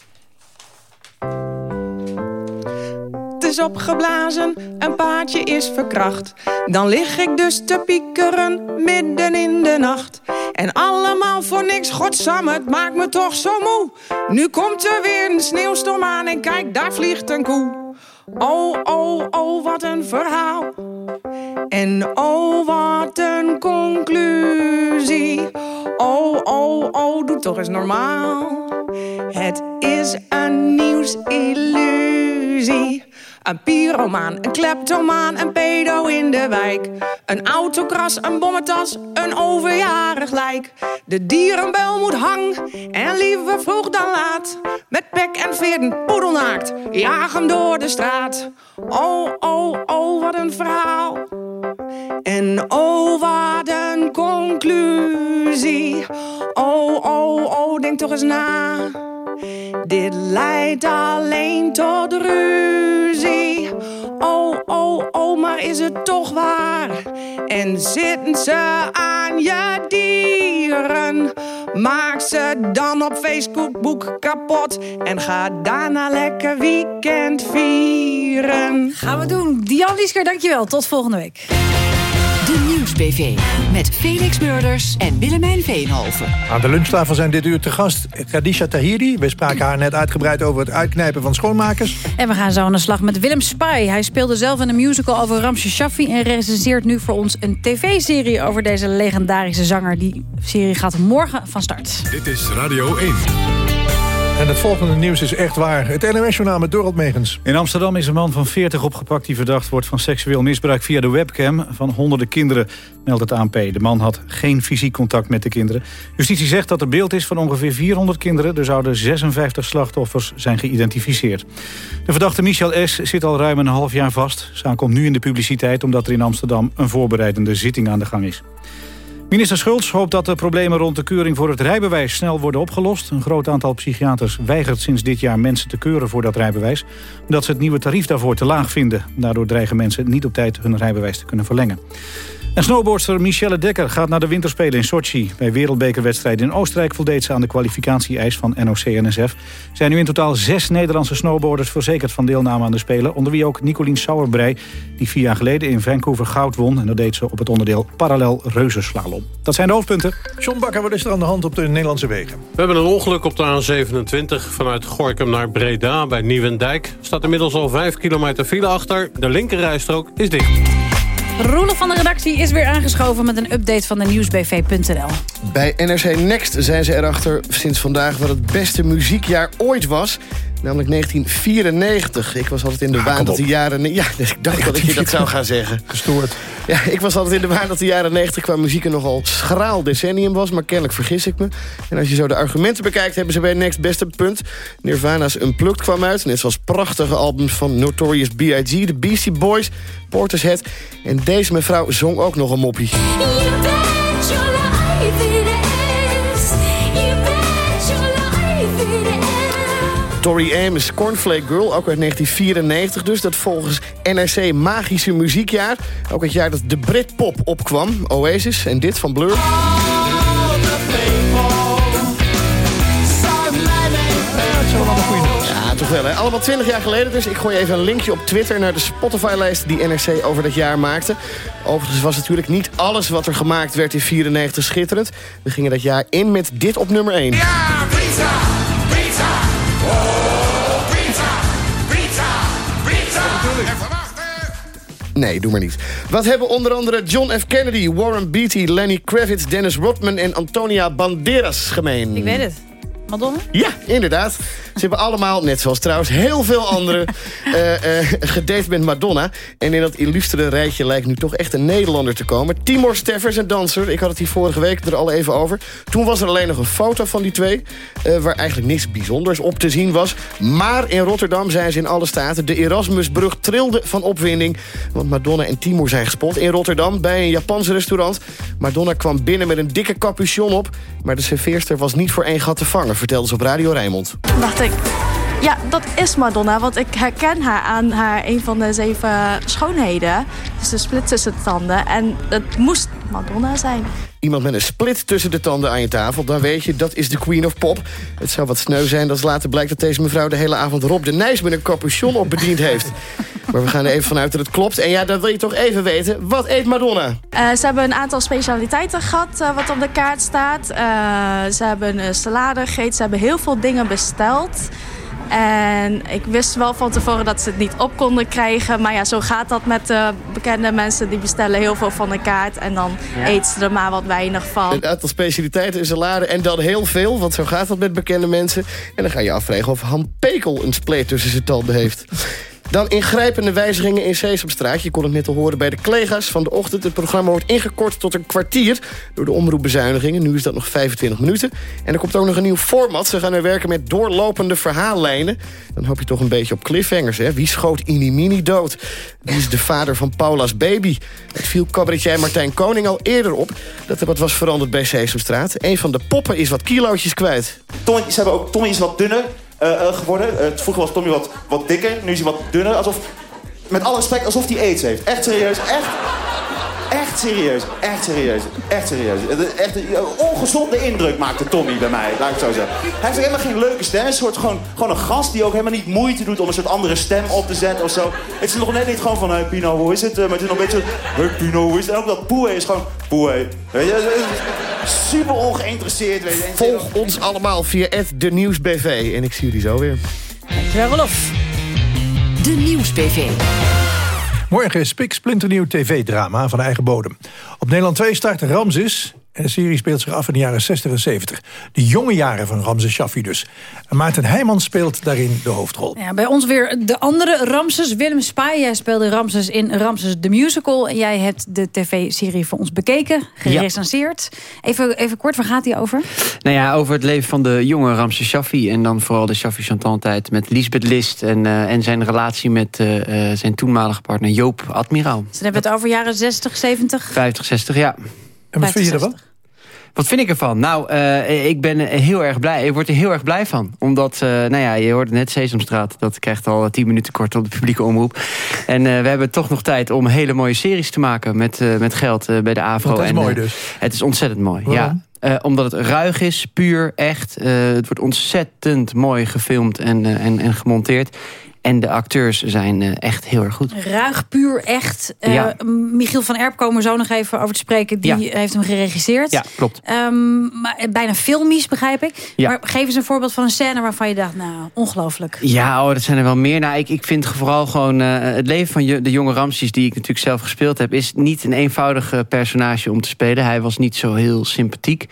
Is opgeblazen, een paardje is verkracht. Dan lig ik dus te piekeren midden in de nacht. En allemaal voor niks, godsamme, het maakt me toch zo moe. Nu komt er weer een sneeuwstorm aan en kijk, daar vliegt een koe. Oh, oh, oh, wat een verhaal. En oh, wat een conclusie. Oh, oh, oh, doe toch eens normaal. Het is een nieuwsillusie. Een pyromaan, een kleptomaan, een pedo in de wijk. Een autokras, een bommetas, een overjarig lijk. De dierenbel moet hang en liever vroeg dan laat. Met pek en veerden, poedelnaakt, jaag hem door de straat. Oh, oh, oh, wat een verhaal. En oh, wat een conclusie. Oh, oh, oh, denk toch eens na. Dit leidt alleen tot ruzie. Oh, oh, oh, maar is het toch waar? En zitten ze aan je dieren? Maak ze dan op Facebook kapot en ga daarna lekker weekend vieren. Gaan we doen. Dian Liesker, dankjewel. Tot volgende week. Nieuwsbv. Met Felix Murders en Willemijn Veenhoven. Aan de lunchtafel zijn dit uur te gast Khadija Tahiri. We spraken haar net uitgebreid over het uitknijpen van schoonmakers. En we gaan zo aan de slag met Willem Spy. Hij speelde zelf in een musical over Ramses Shaffi... en recenseert nu voor ons een tv-serie over deze legendarische zanger. Die serie gaat morgen van start. Dit is Radio 1. En het volgende nieuws is echt waar. Het NOS-journaal met Dorot Megens. In Amsterdam is een man van 40 opgepakt die verdacht wordt van seksueel misbruik via de webcam van honderden kinderen, meldt het ANP. De man had geen fysiek contact met de kinderen. Justitie zegt dat er beeld is van ongeveer 400 kinderen. Er zouden 56 slachtoffers zijn geïdentificeerd. De verdachte Michel S. zit al ruim een half jaar vast. Zaak komt nu in de publiciteit omdat er in Amsterdam een voorbereidende zitting aan de gang is. Minister Schultz hoopt dat de problemen rond de keuring voor het rijbewijs snel worden opgelost. Een groot aantal psychiaters weigert sinds dit jaar mensen te keuren voor dat rijbewijs. Omdat ze het nieuwe tarief daarvoor te laag vinden. Daardoor dreigen mensen niet op tijd hun rijbewijs te kunnen verlengen. En snowboardster Michelle Dekker gaat naar de winterspelen in Sochi. Bij wereldbekerwedstrijden in Oostenrijk voldeed ze aan de kwalificatie-eis van NOC-NSF. zijn nu in totaal zes Nederlandse snowboarders verzekerd van deelname aan de Spelen. Onder wie ook Nicolien Sauerbrei, die vier jaar geleden in Vancouver goud won. En dat deed ze op het onderdeel parallel reuzenslalom. Dat zijn de hoofdpunten. John Bakker, wat is er aan de hand op de Nederlandse wegen? We hebben een ongeluk op de A27 vanuit Gorkum naar Breda bij Nieuwendijk. Staat inmiddels al 5 kilometer file achter. De linkerrijstrook is dicht. Roelof van de redactie is weer aangeschoven met een update van de nieuwsbv.nl. Bij NRC Next zijn ze erachter sinds vandaag wat het beste muziekjaar ooit was. Namelijk 1994. Ik was altijd in de waan dat de jaren... Ja, dus ik dacht dat ik je dat zou gaan zeggen. Gestoord. Ja, ik was altijd in de waan dat de jaren 90 qua muziek een nogal schraal decennium was. Maar kennelijk vergis ik me. En als je zo de argumenten bekijkt, hebben ze bij Next best een punt. Nirvana's Unplugged kwam uit. Net zoals prachtige albums van Notorious B.I.G., de Beastie Boys, Portishead. En deze mevrouw zong ook nog een moppie. Tori Amos, Cornflake Girl, ook uit 1994 dus. Dat volgens NRC magische muziekjaar. Ook het jaar dat de Britpop opkwam. Oasis en dit van Blur. Ja, toch wel, hè? Allemaal 20 jaar geleden dus. Ik gooi even een linkje op Twitter naar de Spotify-lijst... die NRC over dat jaar maakte. Overigens was natuurlijk niet alles wat er gemaakt werd in 94 schitterend. We gingen dat jaar in met dit op nummer 1. Nee, doe maar niet. Wat hebben onder andere John F. Kennedy, Warren Beatty, Lenny Kravitz, Dennis Rodman en Antonia Banderas gemeen? Ik weet het. Madonna? Ja, inderdaad. Ze hebben allemaal, net zoals trouwens heel veel anderen... <laughs> eh, eh, gedate met Madonna. En in dat illustere rijtje lijkt nu toch echt een Nederlander te komen. Timor Steffers, een danser. Ik had het hier vorige week er al even over. Toen was er alleen nog een foto van die twee... eh, waar eigenlijk niks bijzonders op te zien was. Maar in Rotterdam zijn ze in alle staten. De Erasmusbrug trilde van opwinding. Want Madonna en Timor zijn gespot in Rotterdam... bij een Japans restaurant. Madonna kwam binnen met een dikke capuchon op... maar de serveerster was niet voor één gat te vangen... vertelde ze op Radio Rijnmond. dacht ik, ja, dat is Madonna. Want ik herken haar aan haar een van de zeven schoonheden. Dus de split tussen de tanden. En het moest Madonna zijn. Iemand met een split tussen de tanden aan je tafel... dan weet je, dat is de queen of pop. Het zou wat sneu zijn als later blijkt dat deze mevrouw... de hele avond Rob de Nijs met een capuchon op bediend heeft. <laughs> Maar we gaan er even vanuit dat het klopt. En ja, dat wil je toch even weten. Wat eet Madonna? Eh, ze hebben een aantal specialiteiten gehad eh, wat op de kaart staat. Eh, ze hebben een salade gegeten. Ze hebben heel veel dingen besteld. En ik wist wel van tevoren dat ze het niet op konden krijgen. Maar ja, zo gaat dat met eh, bekende mensen. Die bestellen heel veel van de kaart. En dan Ja. eten ze er maar wat weinig van. Een aantal specialiteiten, een salade en dan heel veel. Want zo gaat dat met bekende mensen. En dan ga je afvragen of Han Pekel een spleet tussen zijn tanden heeft. Dan ingrijpende wijzigingen in Sesamstraat. Je kon het net al horen bij de collega's van de ochtend. Het programma wordt ingekort tot een kwartier door de omroepbezuinigingen. Nu is dat nog 25 minuten. En er komt ook nog een nieuw format. Ze gaan er werken met doorlopende verhaallijnen. Dan hoop je toch een beetje op cliffhangers. Hè? Wie schoot Inimini dood? Wie is de vader van Paula's baby? Het viel cabaretier Martijn Koning al eerder op... dat er wat was veranderd bij Sesamstraat. Een van de poppen is wat kilootjes kwijt. Ze hebben ook, wat dunner geworden. Eh, vroeger was Tommy wat, wat dikker, nu is hij wat dunner. Alsof, met alle respect, alsof hij aids heeft. Echt serieus, echt. Echt serieus, echt serieus, echt serieus. Echt een ongezonde indruk maakte Tommy bij mij, laat ik het zo zeggen. Hij heeft ook helemaal geen leuke stem. Hij is een soort gewoon, gewoon een gast die ook helemaal niet moeite doet om een soort andere stem op te zetten of zo. Het is nog net niet gewoon van, hey Pino, hoe is het? Eh, Maar het is nog een beetje, hey Pino, hoe is het? En ook dat poe is gewoon, poe. Weet je, super ongeïnteresseerd, weet je. Volg ons allemaal via de Nieuwsbv. En ik zie jullie zo weer. Dankjewel, Rolof. De Nieuwsbv. Morgen is Pik splinternieuw tv-drama van eigen bodem. Op Nederland 2 start Ramses. En de serie speelt zich af in de jaren 60 en 70. De jonge jaren van Ramses Shaffi dus. En Maarten Heijman speelt daarin de hoofdrol. Ja, bij ons weer de andere Ramses, Willem Spaai. Jij speelde Ramses in Ramses the Musical. En jij hebt de tv-serie voor ons bekeken, gerecenseerd. Even, even kort, waar gaat die over? Nou ja, over het leven van de jonge Ramses Shaffi. En dan vooral de Shaffi Chantal tijd met Lisbeth List. En, eh, en zijn relatie met eh, eh, zijn toenmalige partner Joop Admiraal. Dus dan hebben we het over jaren 60, 70. 50, 60, ja. En wat vind je ervan? Wat vind ik ervan? Nou, eh, ik ben heel erg blij. Ik word er heel erg blij van. Omdat, eh, nou ja, je hoorde net Sesamstraat. Dat krijgt al tien minuten kort op de publieke omroep. En eh, we hebben toch nog tijd om hele mooie series te maken... met, met geld bij de AVRO. Want dat is En, mooi dus. Het is ontzettend mooi, Waarom? ja. Omdat het ruig is, puur, echt. Het wordt ontzettend mooi gefilmd en, en, en gemonteerd. En de acteurs zijn eh, echt heel erg goed. Ruig, puur, echt. Eh, Ja. Michiel van Erp komen zo nog even over te spreken. Die Ja. heeft hem geregisseerd. Ja, klopt. Ehm, maar eh, bijna filmisch, begrijp ik. Ja. Maar geef eens een voorbeeld van een scène waarvan je dacht... nou, ongelooflijk. Ja, oh, dat zijn er wel meer. Nou, ik, ik vind vooral gewoon het leven van de jonge Ramses... die ik natuurlijk zelf gespeeld heb... is niet een eenvoudig personage om te spelen. Hij was niet zo heel sympathiek.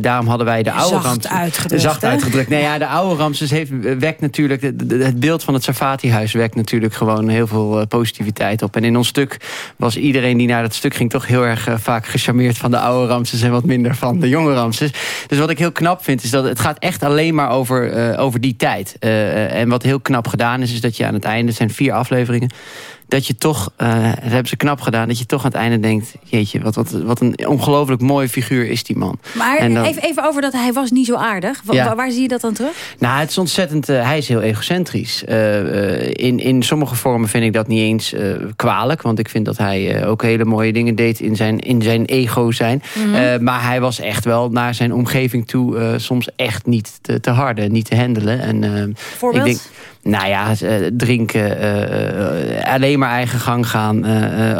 Daarom hadden wij de oude Zacht Ramses... uitgedrukt, Zacht hè? uitgedrukt. Nee, ja, de oude Ramses heeft, wekt natuurlijk... het beeld van het Safati-huis wekt natuurlijk gewoon heel veel eh, positiviteit op. En in ons stuk was iedereen die naar dat stuk ging... toch heel erg eh, vaak gecharmeerd van de oude Ramses... en wat minder van de jonge Ramses. Dus wat ik heel knap vind, is dat het gaat echt alleen maar over, eh, over die tijd. En wat heel knap gedaan is, is dat je aan het einde... zijn vier afleveringen dat je toch, eh, dat hebben ze knap gedaan... dat je toch aan het einde denkt... jeetje, wat, wat, wat een ongelooflijk mooi figuur is die man. Maar dan- even, even over dat hij was niet zo aardig. Wa- Ja. wa- Waar zie je dat dan terug? Nou, het is ontzettend. eh, hij is heel egocentrisch. Eh, in, in sommige vormen vind ik dat niet eens kwalijk. Want ik vind dat hij ook hele mooie dingen deed in zijn, in zijn ego zijn. Mhm. Maar hij was echt wel naar zijn omgeving toe soms echt niet te, te harde, niet te handelen. En, Voorbeeld? Ik denk, nou ja, eh, drinken, eh, eh, alleen maar eigen gang gaan,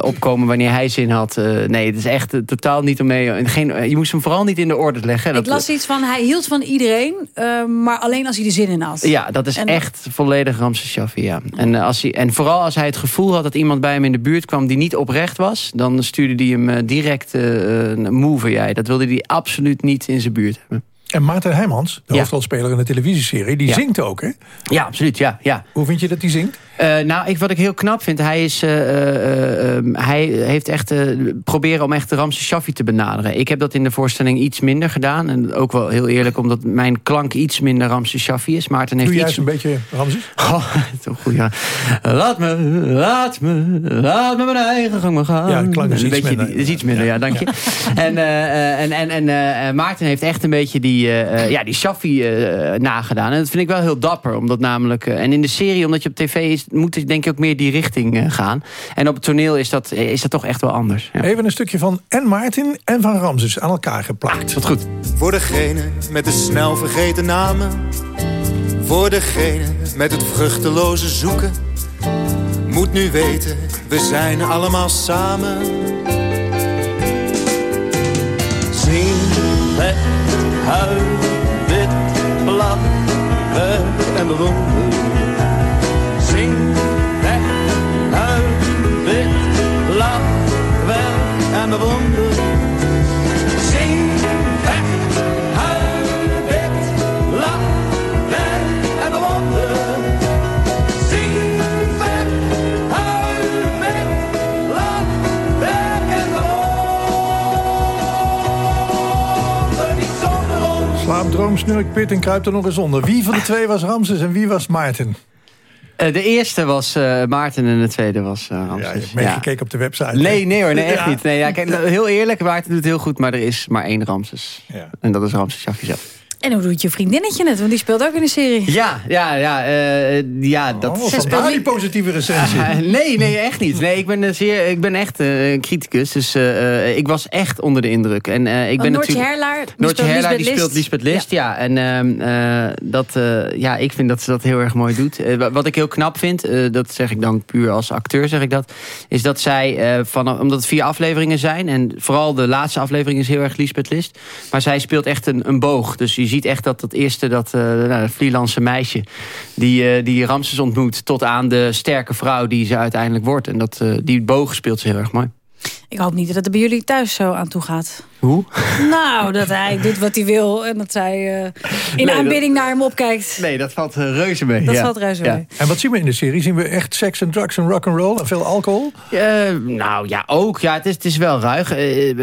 opkomen wanneer hij zin had. Nee, het is echt totaal niet om mee. en Geen, je moest hem vooral niet in de orde leggen. ik las iets van, hij hield van iedereen, maar alleen als hij er zin in had. Ja, dat is En- echt volledig Ramses Shaffi, ja. En, als hij, en vooral als hij het gevoel had dat iemand bij hem in de buurt kwam... die niet oprecht was, dan stuurde hij hem direct eh, move jij. Dat wilde hij absoluut niet in zijn buurt hebben. En Maarten Heijmans, de hoofdrolspeler in de televisieserie... die Ja. zingt ook, hè? Ja, absoluut, ja. ja. Hoe vind je dat hij zingt? Eh, nou, ik, wat ik heel knap vind, hij, is, eh, eh, eh, hij heeft echt proberen om echt de Ramses Shaffi te benaderen. Ik heb dat in de voorstelling iets minder gedaan. En ook wel heel eerlijk, omdat mijn klank iets minder Ramses Shaffi is. Maarten heeft Doe jij iets... een beetje Ramses? <laughs> Oh, toch goed, ja. Laat me, laat me, laat me mijn eigen gang maar gaan. Ja, de klank is een iets beetje minder. Die, is iets minder, ja, dank je. En, en, en, en Maarten heeft echt een beetje die, eh, eh, ja, die Shaffi eh, nagedaan. En dat vind ik wel heel dapper. Omdat namelijk, en in de serie, omdat je op tv is, moet het denk ik ook meer die richting gaan. En op het toneel is dat, is dat toch echt wel anders. Ja. Even een stukje van en Maarten en van Ramses aan elkaar geplakt. Wat goed. Voor degene met de snel vergeten namen. Voor degene met het vruchteloze zoeken. Moet nu weten, we zijn allemaal samen. Huil, wit, blad, weg en bewonder. Zing, weg, huil, wit, blad, weg en bewonder. Droom, snurk, pit en kruipt er nog eens onder. Wie van de twee was Ramses en wie was Maarten? Eh, de eerste was eh, Maarten en de tweede was eh Ramses. Ja, je hebt meegekeken op de website. Nee, nee hoor, nee, echt Ja. niet. Nee, ja, kijk, heel eerlijk, Maarten doet het heel goed, maar er is maar één Ramses. Ja. En dat is Ramses zelf. En hoe doet je vriendinnetje het? Want die speelt ook in de serie. Ja, ja, ja, eh, ja dat... Oh, vandaar die positieve recensie. <laughs> Nee, nee, echt niet. Nee, ik ben, eh, zeer, ik ben echt eh, een criticus. Dus eh, eh, ik was echt onder de indruk. En, eh, ik ben Noortje natuurlijk... Herlaar, Noortje speelt Herlaar, die speelt. Lisbeth List, ja. En ehm, eh, dat, eh, ja, ik vind dat ze dat heel erg mooi doet. Eh, wa- wat ik heel knap vind, eh, dat zeg ik dan puur als acteur, zeg ik dat... is dat zij, eh, van, omdat het vier afleveringen zijn... en vooral de laatste aflevering is heel erg Lisbeth List... maar zij speelt echt een, een boog. Dus je ziet echt dat dat eerste, dat, eh nou, meisje... die, eh, die Ramses ontmoet, tot aan de sterke vrouw die ze uiteindelijk wordt. En dat, eh, die boog speelt ze heel erg mooi. Ik hoop niet dat het er bij jullie thuis zo aan toe gaat. Hoe? Nou, dat hij doet wat hij wil en dat zij eh, in aanbidding naar hem opkijkt. Nee, dat valt eh, reuze mee. Dat ja. valt reuze Ja. mee. En wat zien we in de serie? Zien we echt seks en drugs en rock'n'roll en veel alcohol? Eh, nou ja, ook. Ja, het, is, het is wel ruig.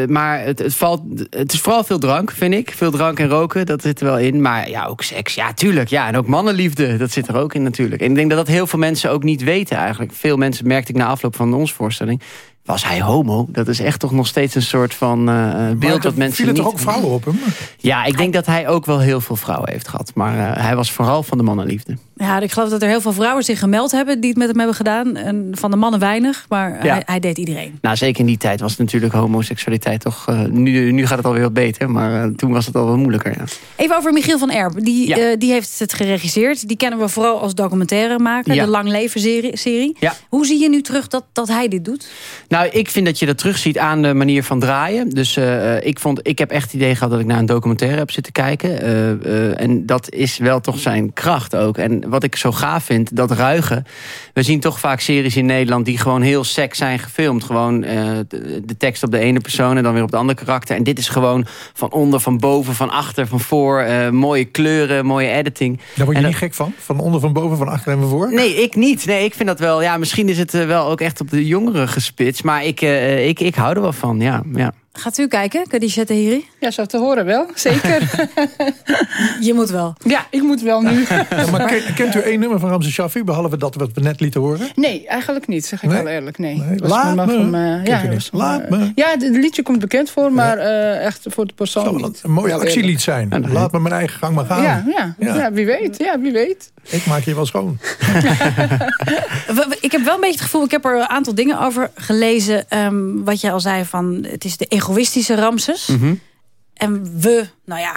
maar het, het, valt, het is vooral veel drank, vind ik. Veel drank en roken, dat zit er wel in. Maar ja, ook seks, ja, tuurlijk. Ja, en ook mannenliefde, dat zit er ook in natuurlijk. En ik denk dat dat heel veel mensen ook niet weten eigenlijk. Veel mensen merkte ik na afloop van onze voorstelling... Was hij homo? Dat is echt toch nog steeds een soort van eh, beeld Maar dat er mensen vielen niet... toch ook vrouwen op hem? Ja, ik denk dat hij ook wel heel veel vrouwen heeft gehad. Maar eh, hij was vooral van de mannenliefde. Ja, ik geloof dat er heel veel vrouwen zich gemeld hebben die het met hem hebben gedaan. En van de mannen weinig, maar Ja. hij, hij deed iedereen. Nou, zeker in die tijd was natuurlijk homoseksualiteit toch... eh, nu, nu gaat het alweer wat beter, maar eh, toen was het al wel moeilijker. Ja. Even over Michiel van Erp. Die, eh, die heeft het geregisseerd. Die kennen we vooral als documentairemaker. Ja. De Lang Leven serie. serie. Ja. Hoe zie je nu terug dat, dat hij dit doet? Nou, ik vind dat je dat terugziet aan de manier van draaien. Dus eh, eh, ik, vond, ik heb echt het idee gehad dat ik naar een documentaire heb zitten kijken. Eh, en dat is wel toch zijn kracht ook. En wat ik zo gaaf vind, dat ruigen. We zien toch vaak series in Nederland die gewoon heel sec zijn gefilmd. Gewoon de, tekst op de ene persoon en dan weer op de andere karakter. En dit is gewoon van onder, van boven, van achter, van voor. mooie kleuren, mooie editing. Daar word je En niet gek van? Van onder, van boven, van achter en van voor? Nee, ik niet. Nee, ik vind dat wel. Ja, misschien is het wel ook echt op de jongeren gespitst. Maar ik, eh, ik, ik hou er wel van, ja. ja. Gaat u kijken, Kadisha Tahiri? Ja, zo te horen wel. Zeker. <laughs> je moet wel. Ja, ik moet wel nu. <laughs> Ja, maar ken- kent u één nummer van Ramses Shaffi, behalve dat wat we net lieten horen? Nee, eigenlijk niet, zeg ik Nee? wel eerlijk. Nee. Laat me. van, ja, was Laat eh, me. Ja, het liedje komt bekend voor, maar eh, echt voor de persoon Zou wel niet. een mooi actielied zijn. Laat me mijn eigen gang maar gaan. Ja, ja, Ja. ja. wie weet. Ja, wie weet. Ik maak je wel schoon. <laughs> Ik heb wel een beetje het gevoel, ik heb er een aantal dingen over gelezen. ehm, wat je al zei van, het is de egoïstische Ramses. Mhm. En we, nou ja,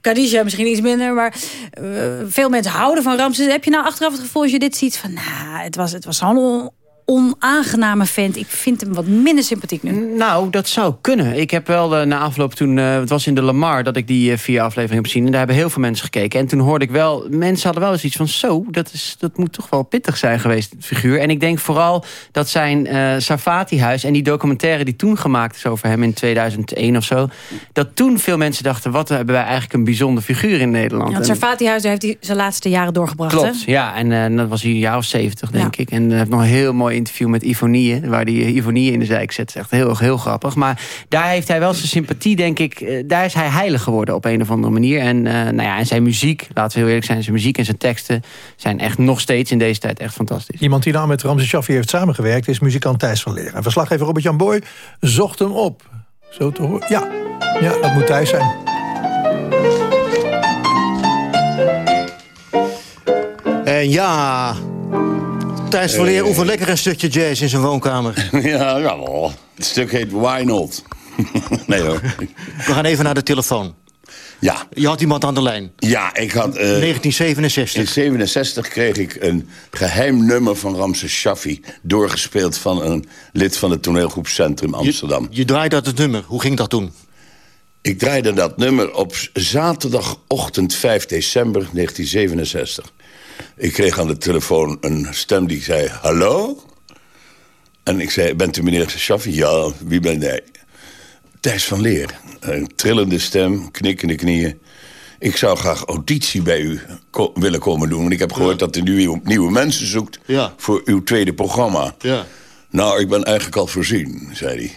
Khadija misschien iets minder, maar eh, veel mensen houden van Ramses. Heb je nou achteraf het gevoel als je dit ziet van, nou, het was, het was zo'n on- onaangename vent. Ik vind hem wat minder sympathiek nu. Nou, dat zou kunnen. Ik heb wel eh, na afloop toen... eh, het was in de Lamar dat ik die eh, vier afleveringen heb gezien. En daar hebben heel veel mensen gekeken. En toen hoorde ik wel... Mensen hadden wel eens iets van... Zo, dat, is, dat moet toch wel pittig zijn geweest, het figuur. En ik denk vooral dat zijn Safati-huis... en die documentaire die toen gemaakt is over hem in 2001 of zo... dat toen veel mensen dachten... wat hebben wij eigenlijk een bijzonder figuur in Nederland. Ja, het Sarfati-huis, daar heeft hij zijn laatste jaren doorgebracht. Klopt, Hè? ja. En dat was hij een jaar of zeventig, denk ik. En hij heeft nog een heel mooi interview met Ivonie... waar hij eh, Ivonie in de zijk zet. Dat is echt heel, heel grappig. Maar daar heeft hij wel zijn sympathie, denk ik... eh, daar is hij heilig geworden op een of andere manier. En, eh, nou ja, en zijn muziek, laten we heel eerlijk zijn... zijn muziek en zijn teksten zijn echt nog steeds in deze tijd echt fantastisch. Iemand die nou met Ramses Shaffi heeft samengewerkt... is muzikant Thijs van Leer. En verslaggever Robert-Jan Boy zocht hem op. Zo te horen. Ja. ja, dat moet Thijs zijn. En ja, Thijs van Leer oefent lekker een stukje jazz in zijn woonkamer. <laughs> Ja, jawel. Het stuk heet Why Not. <laughs> nee hoor. We gaan even naar de telefoon. Ja. Je had iemand aan de lijn. Ja, ik had... eh, 1967. In 67 kreeg ik een geheim nummer van Ramses Shaffi... doorgespeeld van een lid van het toneelgroep Centrum Amsterdam. Je draaide dat het nummer. Hoe ging dat toen? Ik draaide dat nummer op zaterdagochtend 5 december 1967. Ik kreeg aan de telefoon een stem die zei... Hallo? En ik zei, bent u meneer Shaffi? Ja, wie ben jij? Thijs van Leer. Een trillende stem, knikkende knieën. Ik zou graag auditie bij u ko- willen komen doen. Want ik heb gehoord dat u nieuwe, nieuwe mensen zoekt... Ja. voor uw tweede programma. Ja. Nou, ik ben eigenlijk al voorzien, zei hij.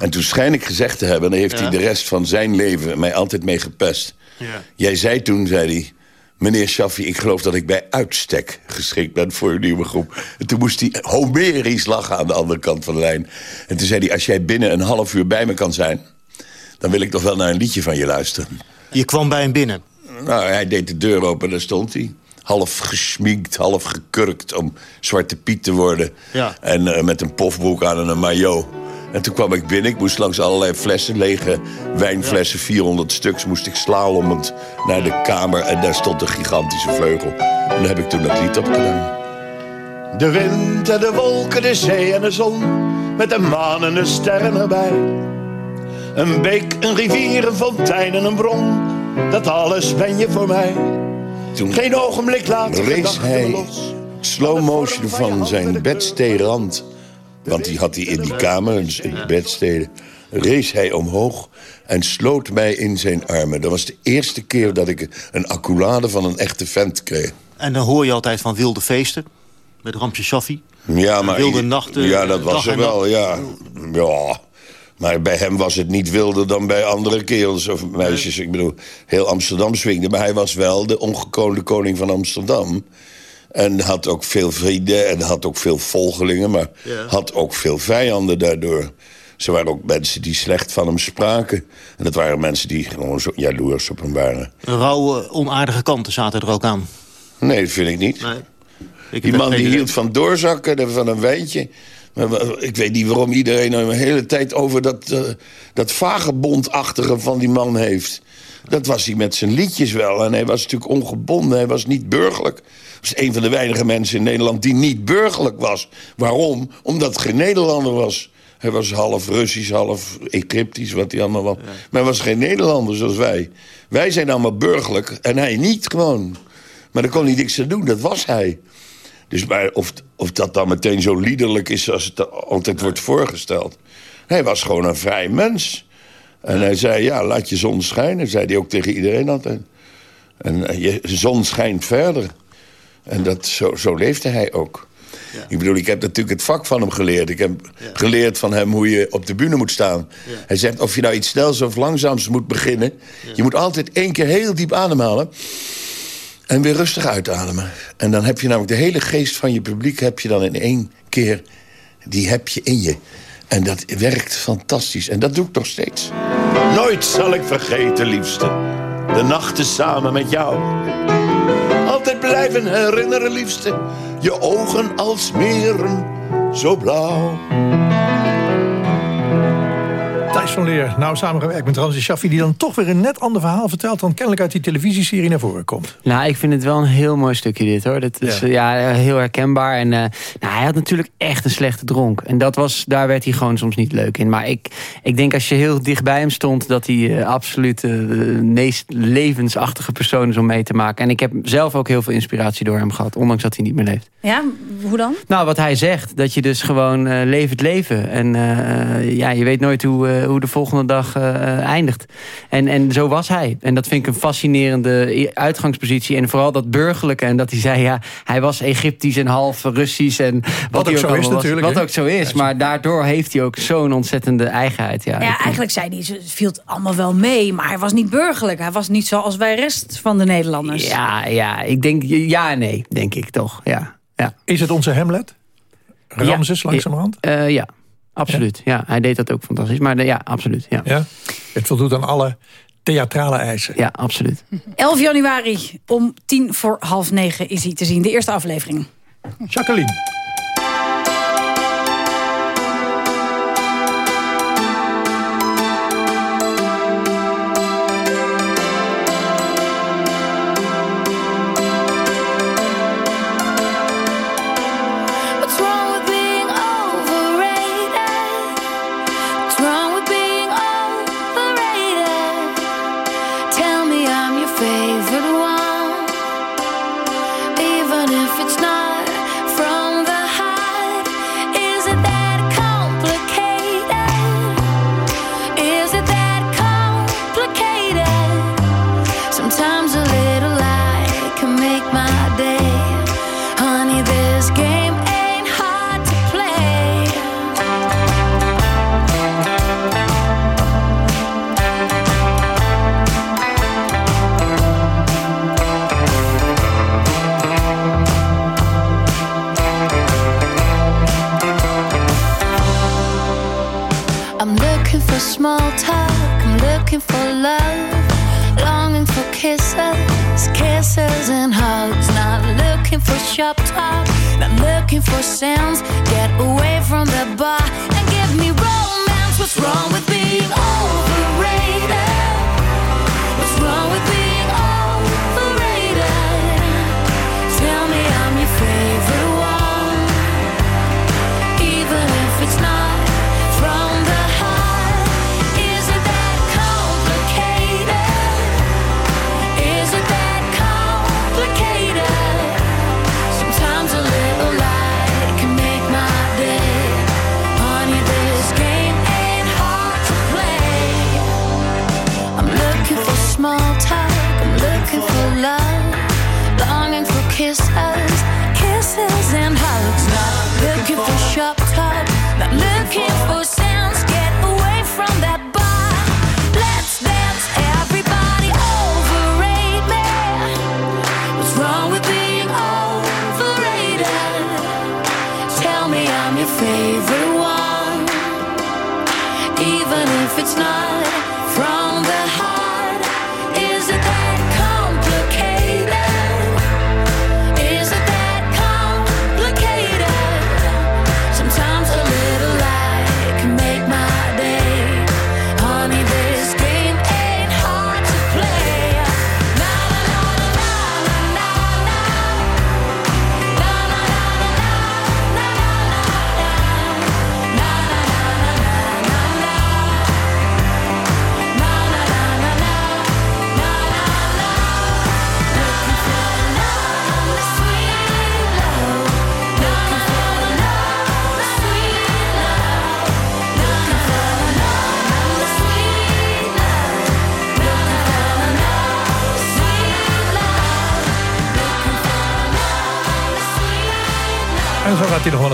En toen schijn ik gezegd te hebben... en daar heeft hij de rest van zijn leven mij altijd mee gepest. Ja. Jij zei toen, zei hij... Meneer Shaffi, ik geloof dat ik bij uitstek geschikt ben voor uw nieuwe groep. En toen moest hij homerisch lachen aan de andere kant van de lijn. En toen zei hij, als jij binnen een half uur bij me kan zijn... dan wil ik toch wel naar een liedje van je luisteren. Je kwam bij hem binnen. Nou, hij deed de deur open en daar stond hij. Half gesminkt, half gekurkt om Zwarte Piet te worden. Ja. En eh, met een pofbroek aan en een maillot. En toen kwam ik binnen. Ik moest langs allerlei flessen, lege wijnflessen, 400 stuks... moest ik slalommend naar de kamer en daar stond een gigantische vleugel. En daar heb ik toen dat lied op gedaan. De wind en de wolken, de zee en de zon... met de maan en de sterren erbij. Een beek, een rivier, een fontein en een bron... dat alles ben je voor mij. Toen Geen ogenblik later gedachten hij los. slow motion van zijn bedsteerand. Want die had hij in die kamer, dus in de bedsteden. Race hij omhoog en sloot mij in zijn armen. Dat was de eerste keer dat ik een accolade van een echte vent kreeg. En dan hoor je altijd van wilde feesten. Met Ramse Shaffi. Ja, maar Wilde nachten, Ja, dat was er wel, ja. Ja. Maar bij hem was het niet wilder dan bij andere kerels of meisjes. Ik bedoel, heel Amsterdam swingde. Maar hij was wel de ongekoonde koning van Amsterdam. En had ook veel vrienden en had ook veel volgelingen. Maar Ja. had ook veel vijanden daardoor. Ze waren ook mensen die slecht van hem spraken. En dat waren mensen die gewoon zo jaloers op hem waren. Rauwe, onaardige kanten zaten er ook aan. Nee, dat vind ik niet. Ik die man die hield van doorzakken, van een wijntje. Maar ik weet niet waarom iedereen een hele tijd over dat, eh, dat vagebondachtige van die man heeft. Dat was hij met zijn liedjes wel. En hij was natuurlijk ongebonden, hij was niet burgerlijk. Hij was een van de weinige mensen in Nederland die niet burgerlijk was. Waarom? Omdat het geen Nederlander was. Hij was half Russisch, half Egyptisch, wat hij allemaal was. Maar hij was geen Nederlander zoals wij. Wij zijn allemaal burgerlijk en hij niet gewoon. Maar daar kon hij niks aan doen, dat was hij. Dus maar of, of dat dan meteen zo liederlijk is als het altijd wordt voorgesteld. Hij was gewoon een vrij mens. En hij zei, ja, laat je zon schijnen. zei hij ook tegen iedereen altijd. En eh, je zon schijnt verder. En dat, zo, zo leefde hij ook. Ik bedoel, ik heb natuurlijk het vak van hem geleerd. Ik heb geleerd van hem hoe je op de bühne moet staan. Hij zegt, of je nou iets snels of langzaams moet beginnen... je moet altijd één keer heel diep ademhalen... en weer rustig uitademen. En dan heb je namelijk de hele geest van je publiek... heb je dan in één keer, die heb je in je. En dat werkt fantastisch. En dat doe ik nog steeds. Nooit zal ik vergeten, liefste. De nachten samen met jou. Altijd blijven herinneren, liefste. Je ogen als meren, zo blauw. Thijs van Leer, nou samengewerkt met Ramzi Shaffi... die dan toch weer een net ander verhaal vertelt... dan kennelijk uit die televisieserie naar voren komt. Nou, ik vind het wel een heel mooi stukje dit hoor. Dat is Ja. ja. ja, heel herkenbaar. En eh, nou, hij had natuurlijk echt een slechte dronk. En dat was, daar werd hij gewoon soms niet leuk in. Maar ik, ik denk als je heel dicht bij hem stond... dat hij eh, absoluut eh, de meest levensachtige persoon is om mee te maken. En ik heb zelf ook heel veel inspiratie door hem gehad. Ondanks dat hij niet meer leeft. Ja, hoe dan? Nou, wat hij zegt, dat je dus gewoon eh leef het leven. En eh, ja, je weet nooit hoe, eh, hoe de volgende dag eh, eh, eindigt. En, en zo was hij. En dat vind ik een fascinerende uitgangspositie. En vooral dat burgerlijke. En dat hij zei, ja, hij was Egyptisch en half Russisch. En wat, ook zo is was. natuurlijk, Wat ook zo is. Maar daardoor heeft hij ook zo'n ontzettende eigenheid. Ja, Ja, eigenlijk zei hij, het viel het allemaal wel mee. Maar hij was niet burgerlijk. Hij was niet zoals wij rest van de Nederlanders. ja, ja, ik denk ja en nee, denk ik toch. Ja, ja. Is het onze Hamlet? Ramses Ja, langzamerhand? eh, ja, absoluut. Ja. hij deed dat ook fantastisch. Maar de- ja, absoluut. Ja. Ja? Het voldoet aan alle theatrale eisen. Ja, absoluut. 11 januari om tien voor half negen is hij te zien. De eerste aflevering. Jacqueline.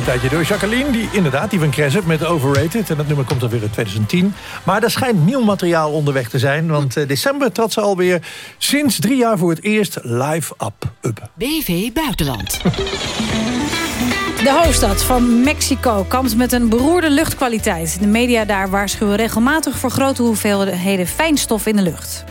Tijdje door. Jacqueline, die inderdaad, die van Crescent met Overrated. En dat nummer komt alweer in 2010. Maar er schijnt nieuw materiaal onderweg te zijn. Want eh, december trad ze alweer sinds drie jaar voor het eerst live up. up. BV Buitenland. <laughs> De hoofdstad van Mexico kampt met een beroerde luchtkwaliteit. De media daar waarschuwen regelmatig voor grote hoeveelheden fijnstof in de lucht.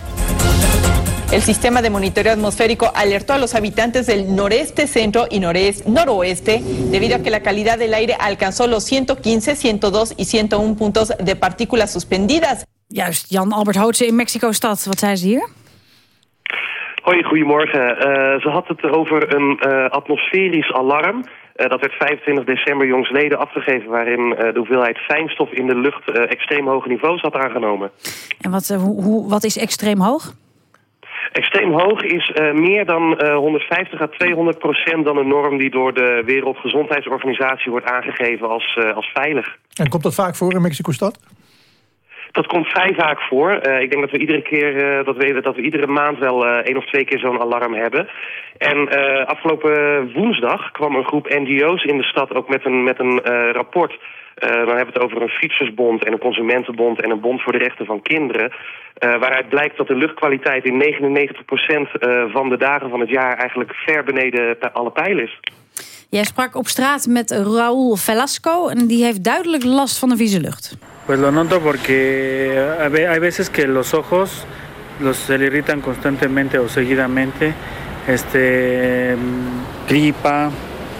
El sistema de monitoreo atmosférico alertó a los habitantes del noreste, centro y noreste, noroeste debido a que la calidad del aire alcanzó los 115, 102 y 101 puntos de partículas suspendidas. Juist, Jan Albert Hootse in Mexico-stad. Wat zei ze hier? Hoi, goedemorgen. Eh, ze had het over een eh, atmosferisch alarm. Eh, dat werd 25 december jongsleden afgegeven... waarin eh, de hoeveelheid fijnstof in de lucht eh, extreem hoge niveaus had aangenomen. En wat, hoe, hoe, wat is extreem hoog? Extreem hoog is eh, meer dan eh, 150 à 200 procent dan een norm... die door de Wereldgezondheidsorganisatie wordt aangegeven als, eh, als veilig. En komt dat vaak voor in Mexico-stad? Dat komt vrij vaak voor. Eh, ik denk dat we iedere keer, eh, dat, we, dat we iedere maand wel eh, één of twee keer zo'n alarm hebben. En eh, afgelopen woensdag kwam een groep NGO's in de stad ook met een, met een eh, rapport. Eh, dan hebben we het over een fietsersbond en een consumentenbond en een bond voor de rechten van kinderen. eh, waaruit blijkt dat de luchtkwaliteit in 99% eh, van de dagen van het jaar eigenlijk ver beneden alle pijlen is. Jij sprak op straat met Raúl Velasco en die heeft duidelijk last van de vieze lucht. Pues lo noto porque hay veces que los ojos los se le irritan constantemente o seguidamente. Este mm, gripa,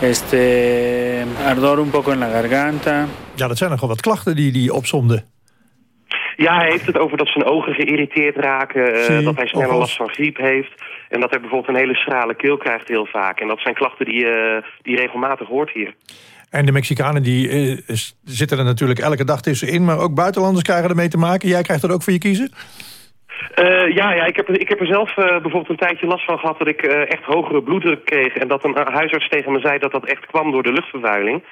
este ardor un poco en la garganta. Ja, dat zijn nogal wat klachten die die opzomde. Ja, hij heeft het over dat zijn ogen geïrriteerd raken, eh, Zie, dat hij sneller last van griep heeft... en dat hij bijvoorbeeld een hele schrale keel krijgt heel vaak. En dat zijn klachten die, eh, die je regelmatig hoort hier. En de Mexicanen die eh, zitten er natuurlijk elke dag tussenin. Maar ook buitenlanders krijgen ermee te maken. Jij krijgt dat ook voor je kiezen? Ja, ja ik, heb, ik heb er zelf bijvoorbeeld een tijdje last van gehad... dat ik echt hogere bloeddruk kreeg... en dat een huisarts tegen me zei dat dat echt kwam door de luchtvervuiling...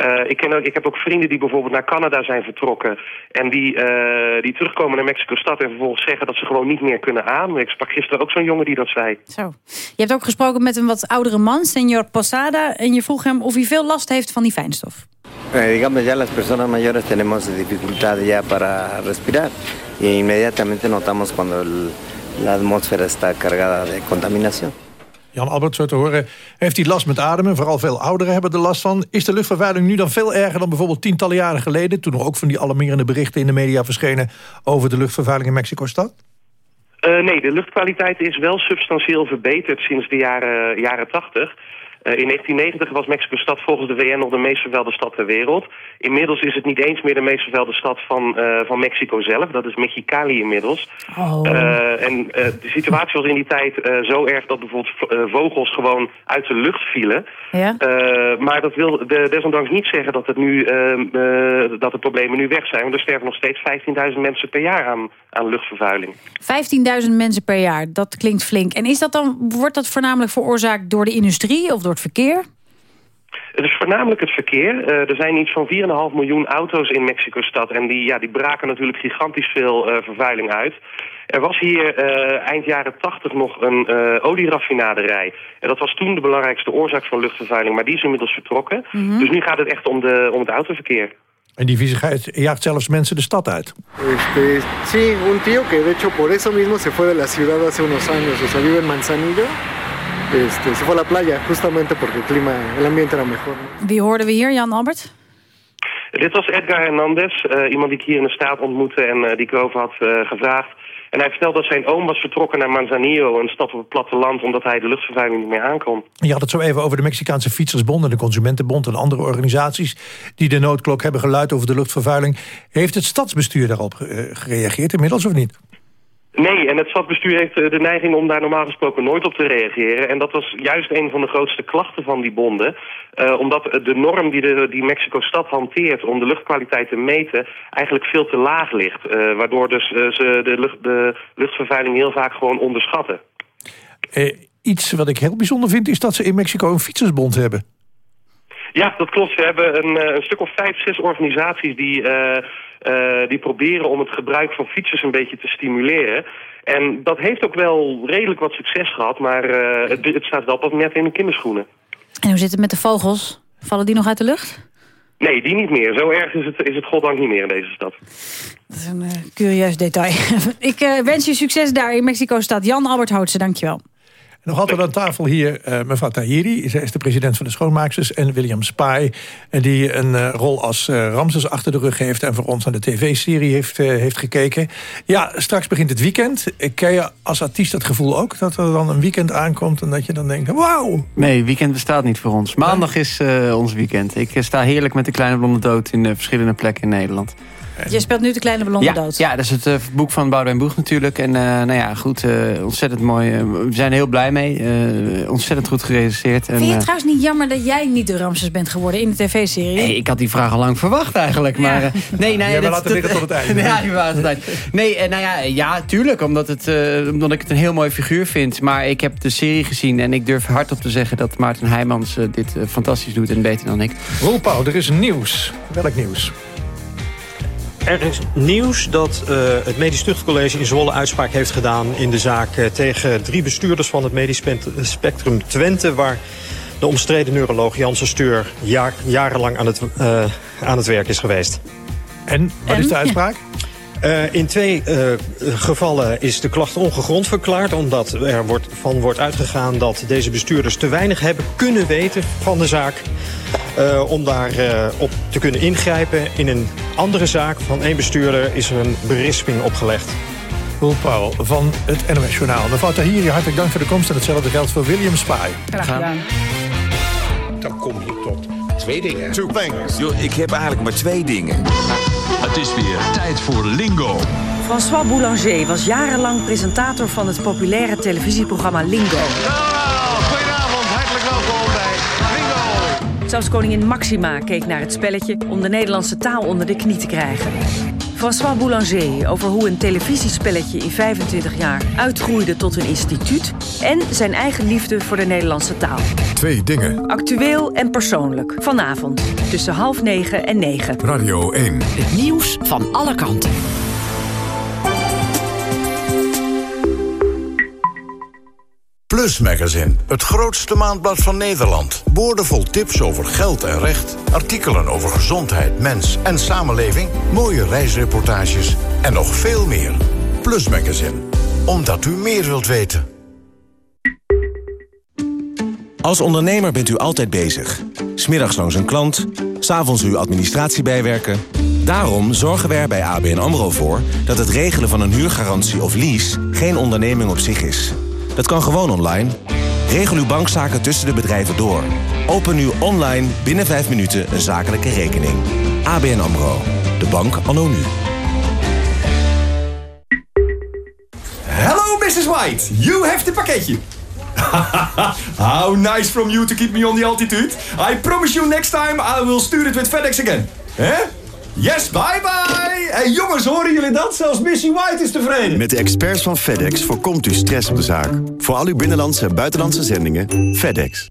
Eh, ik, ken ook, ik heb ook vrienden die bijvoorbeeld naar Canada zijn vertrokken... en die, eh, die terugkomen naar Mexico-stad en vervolgens zeggen dat ze gewoon niet meer kunnen aan. Ik sprak gisteren ook zo'n jongen die dat zei. Zo. Je hebt ook gesproken met een wat oudere man, senior Posada... en je vroeg hem of hij veel last heeft van die fijnstof. Eh, digamos, ya las personas mayores tenemos dificultad ya para respirar y inmediatamente notamos cuando el- la atmósfera está cargada de contaminación. Jan Albert, zo te horen, heeft hij last met ademen. Vooral veel ouderen hebben er last van. Is de luchtvervuiling nu dan veel erger dan bijvoorbeeld tientallen jaren geleden... toen er ook van die alarmerende berichten in de media verschenen... over de luchtvervuiling in Mexico-stad? Eh, nee, de luchtkwaliteit is wel substantieel verbeterd sinds de jaren, jaren 80. Eh, in 1990 was Mexico-stad volgens de VN nog de meest vervuilde stad ter wereld. Inmiddels is het niet eens meer de meest vervuilde stad van, eh, van Mexico zelf. Dat is Mexicali inmiddels. Oh. Eh, en de situatie was in die tijd zo erg dat bijvoorbeeld vogels gewoon uit de lucht vielen. Ja? Maar dat wil de, desondanks niet zeggen dat, het nu, ehm, eh, dat de problemen nu weg zijn. Want er sterven nog steeds 15.000 mensen per jaar aan, aan luchtvervuiling. 15.000 mensen per jaar, dat klinkt flink. En is dat dan, wordt dat voornamelijk veroorzaakt door de industrie of door het verkeer? Het is voornamelijk het verkeer. Eh, er zijn iets van 4,5 miljoen auto's in Mexico-stad. En die, ja, die braken natuurlijk gigantisch veel eh, vervuiling uit. Er was hier eh, eind jaren 80 nog een eh olieraffinaderij. En dat was toen de belangrijkste oorzaak van luchtvervuiling. Maar die is inmiddels vertrokken. Mhm. Dus nu gaat het echt om, de, om het autoverkeer. En die viezigheid jaagt zelfs mensen de stad uit. Este, sí, un tío que de hecho por eso mismo se fue de la ciudad hace unos años, o sea, vive en Manzanillo. Este, se fue a la playa justamente porque el clima, el ambiente era mejor. ¿no? Wie hoorden we hier, Jan Albert? Dit was Edgar Hernandez, eh, iemand die ik hier in de staat ontmoette en eh, die ik erover had eh, gevraagd. En hij vertelde dat zijn oom was vertrokken naar Manzanillo, een stad op het platteland, omdat hij de luchtvervuiling niet meer aankon. Je had het zo even over de Mexicaanse Fietsersbond... en de Consumentenbond en andere organisaties... die de noodklok hebben geluid over de luchtvervuiling. Heeft het stadsbestuur daarop gereageerd inmiddels of niet? Nee, en het stadsbestuur heeft eh, de neiging om daar normaal gesproken nooit op te reageren. En dat was juist een van de grootste klachten van die bonden. Eh, omdat de norm die, de, die Mexico-stad hanteert om de luchtkwaliteit te meten... eigenlijk veel te laag ligt. Eh, waardoor dus ze de, lucht, de luchtvervuiling heel vaak gewoon onderschatten. Iets wat ik heel bijzonder vind... is dat ze in Mexico een fietsersbond hebben. Ja, dat klopt. We hebben een, een stuk of vijf, zes organisaties die, eh, die proberen om het gebruik van fietsers een beetje te stimuleren. En dat heeft ook wel redelijk wat succes gehad, maar eh, het, het staat wel pas net in de kinderschoenen. En hoe zit het met de vogels? Vallen die nog uit de lucht? Nee, die niet meer. Zo erg is het, is het goddank niet meer in deze stad. Dat is een eh, curieus detail. <laughs> Ik eh, wens je succes daar in Mexico-stad. Jan Albert Houtse, dankjewel. Nog altijd aan tafel hier eh, mevrouw Tahiri. Zij is de president van de schoonmaaksters. En William Spy, eh, die een eh, rol als Ramses achter de rug heeft... en voor ons naar de tv-serie heeft, heeft gekeken. Ja, straks begint het weekend. Ken je als artiest dat gevoel ook? Dat er dan een weekend aankomt en dat je dan denkt... wauw! Nee, weekend bestaat niet voor ons. Maandag is ons weekend. Ik sta heerlijk met de kleine blonde dood in verschillende plekken in Nederland. Je speelt nu de kleine blonde ja, dood. Ja, dat is het eh, boek van Boudewijn Boeg natuurlijk. En eh, nou ja, goed, eh, ontzettend mooi. We zijn er heel blij mee. Eh, ontzettend goed geregisseerd. En, Vind je het trouwens niet jammer dat jij niet de Ramses bent geworden in de tv-serie? Nee, ik had die vraag al lang verwacht eigenlijk. Maar, eh, nee, nou, Ja, we dat- laten dat- liggen tot het einde. <laughs> ja, die waren tot het. Nee, nou ja, ja, tuurlijk. Omdat, het, eh, omdat ik het een heel mooi figuur vind. Maar ik heb de serie gezien en ik durf hardop te zeggen... dat Maarten Heijmans dit fantastisch doet en beter dan ik. Roel Pauw, er is nieuws. Welk nieuws? Er is nieuws dat eh, het Medisch Tuchtcollege in Zwolle uitspraak heeft gedaan... in de zaak eh, tegen drie bestuurders van het Medisch Spectrum Twente... waar de omstreden neuroloog Janssen Steur jaar- jarenlang aan het, eh, aan het werk is geweest. En wat is de uitspraak? Eh, in twee eh, gevallen is de klacht ongegrond verklaard... omdat er wordt, van wordt uitgegaan dat deze bestuurders te weinig hebben kunnen weten van de zaak... eh, om daarop op te kunnen ingrijpen. In een andere zaak van één bestuurder is er een berisping opgelegd. Roel Pauw van het NOS Journaal. Mevrouw Tahiri, hartelijk dank voor de komst. En hetzelfde geldt voor William Spy. Graag gedaan. Dan kom je tot twee dingen. Two things. Yo, ik heb eigenlijk maar twee dingen. Het is weer tijd voor Lingo. François Boulanger was jarenlang presentator van het populaire televisieprogramma Lingo. Goedenavond, hartelijk welkom bij Lingo. Zelfs koningin Maxima keek naar het spelletje om de Nederlandse taal onder de knie te krijgen. François Boulanger over hoe een televisiespelletje in 25 jaar uitgroeide tot een instituut en zijn eigen liefde voor de Nederlandse taal. Twee dingen. Actueel en persoonlijk. Vanavond tussen half negen en negen. Radio 1. Het nieuws van alle kanten. Plus Magazine, het grootste maandblad van Nederland. Boordevol tips over geld en recht, artikelen over gezondheid, mens en samenleving, mooie reisreportages en nog veel meer. Plus Magazine, omdat u meer wilt weten. Als ondernemer bent u altijd bezig. Smiddags langs een klant, s'avonds uw administratie bijwerken. Daarom zorgen we er bij ABN AMRO voor... dat het regelen van een huurgarantie of lease geen onderneming op zich is. Dat kan gewoon online. Regel uw bankzaken tussen de bedrijven door. Open nu online binnen 5 minuten een zakelijke rekening. ABN AMRO. De bank anno nu. Hello, Mrs. White. You have the pakketje. <laughs> How nice from you to keep me on the altitude. I promise you next time I will stuur it with FedEx again. Hè? Yes, bye bye. Hey jongens, horen jullie dat? Zelfs Missy White is tevreden. Met de experts van FedEx voorkomt u stress op de zaak. Voor al uw binnenlandse en buitenlandse zendingen, FedEx.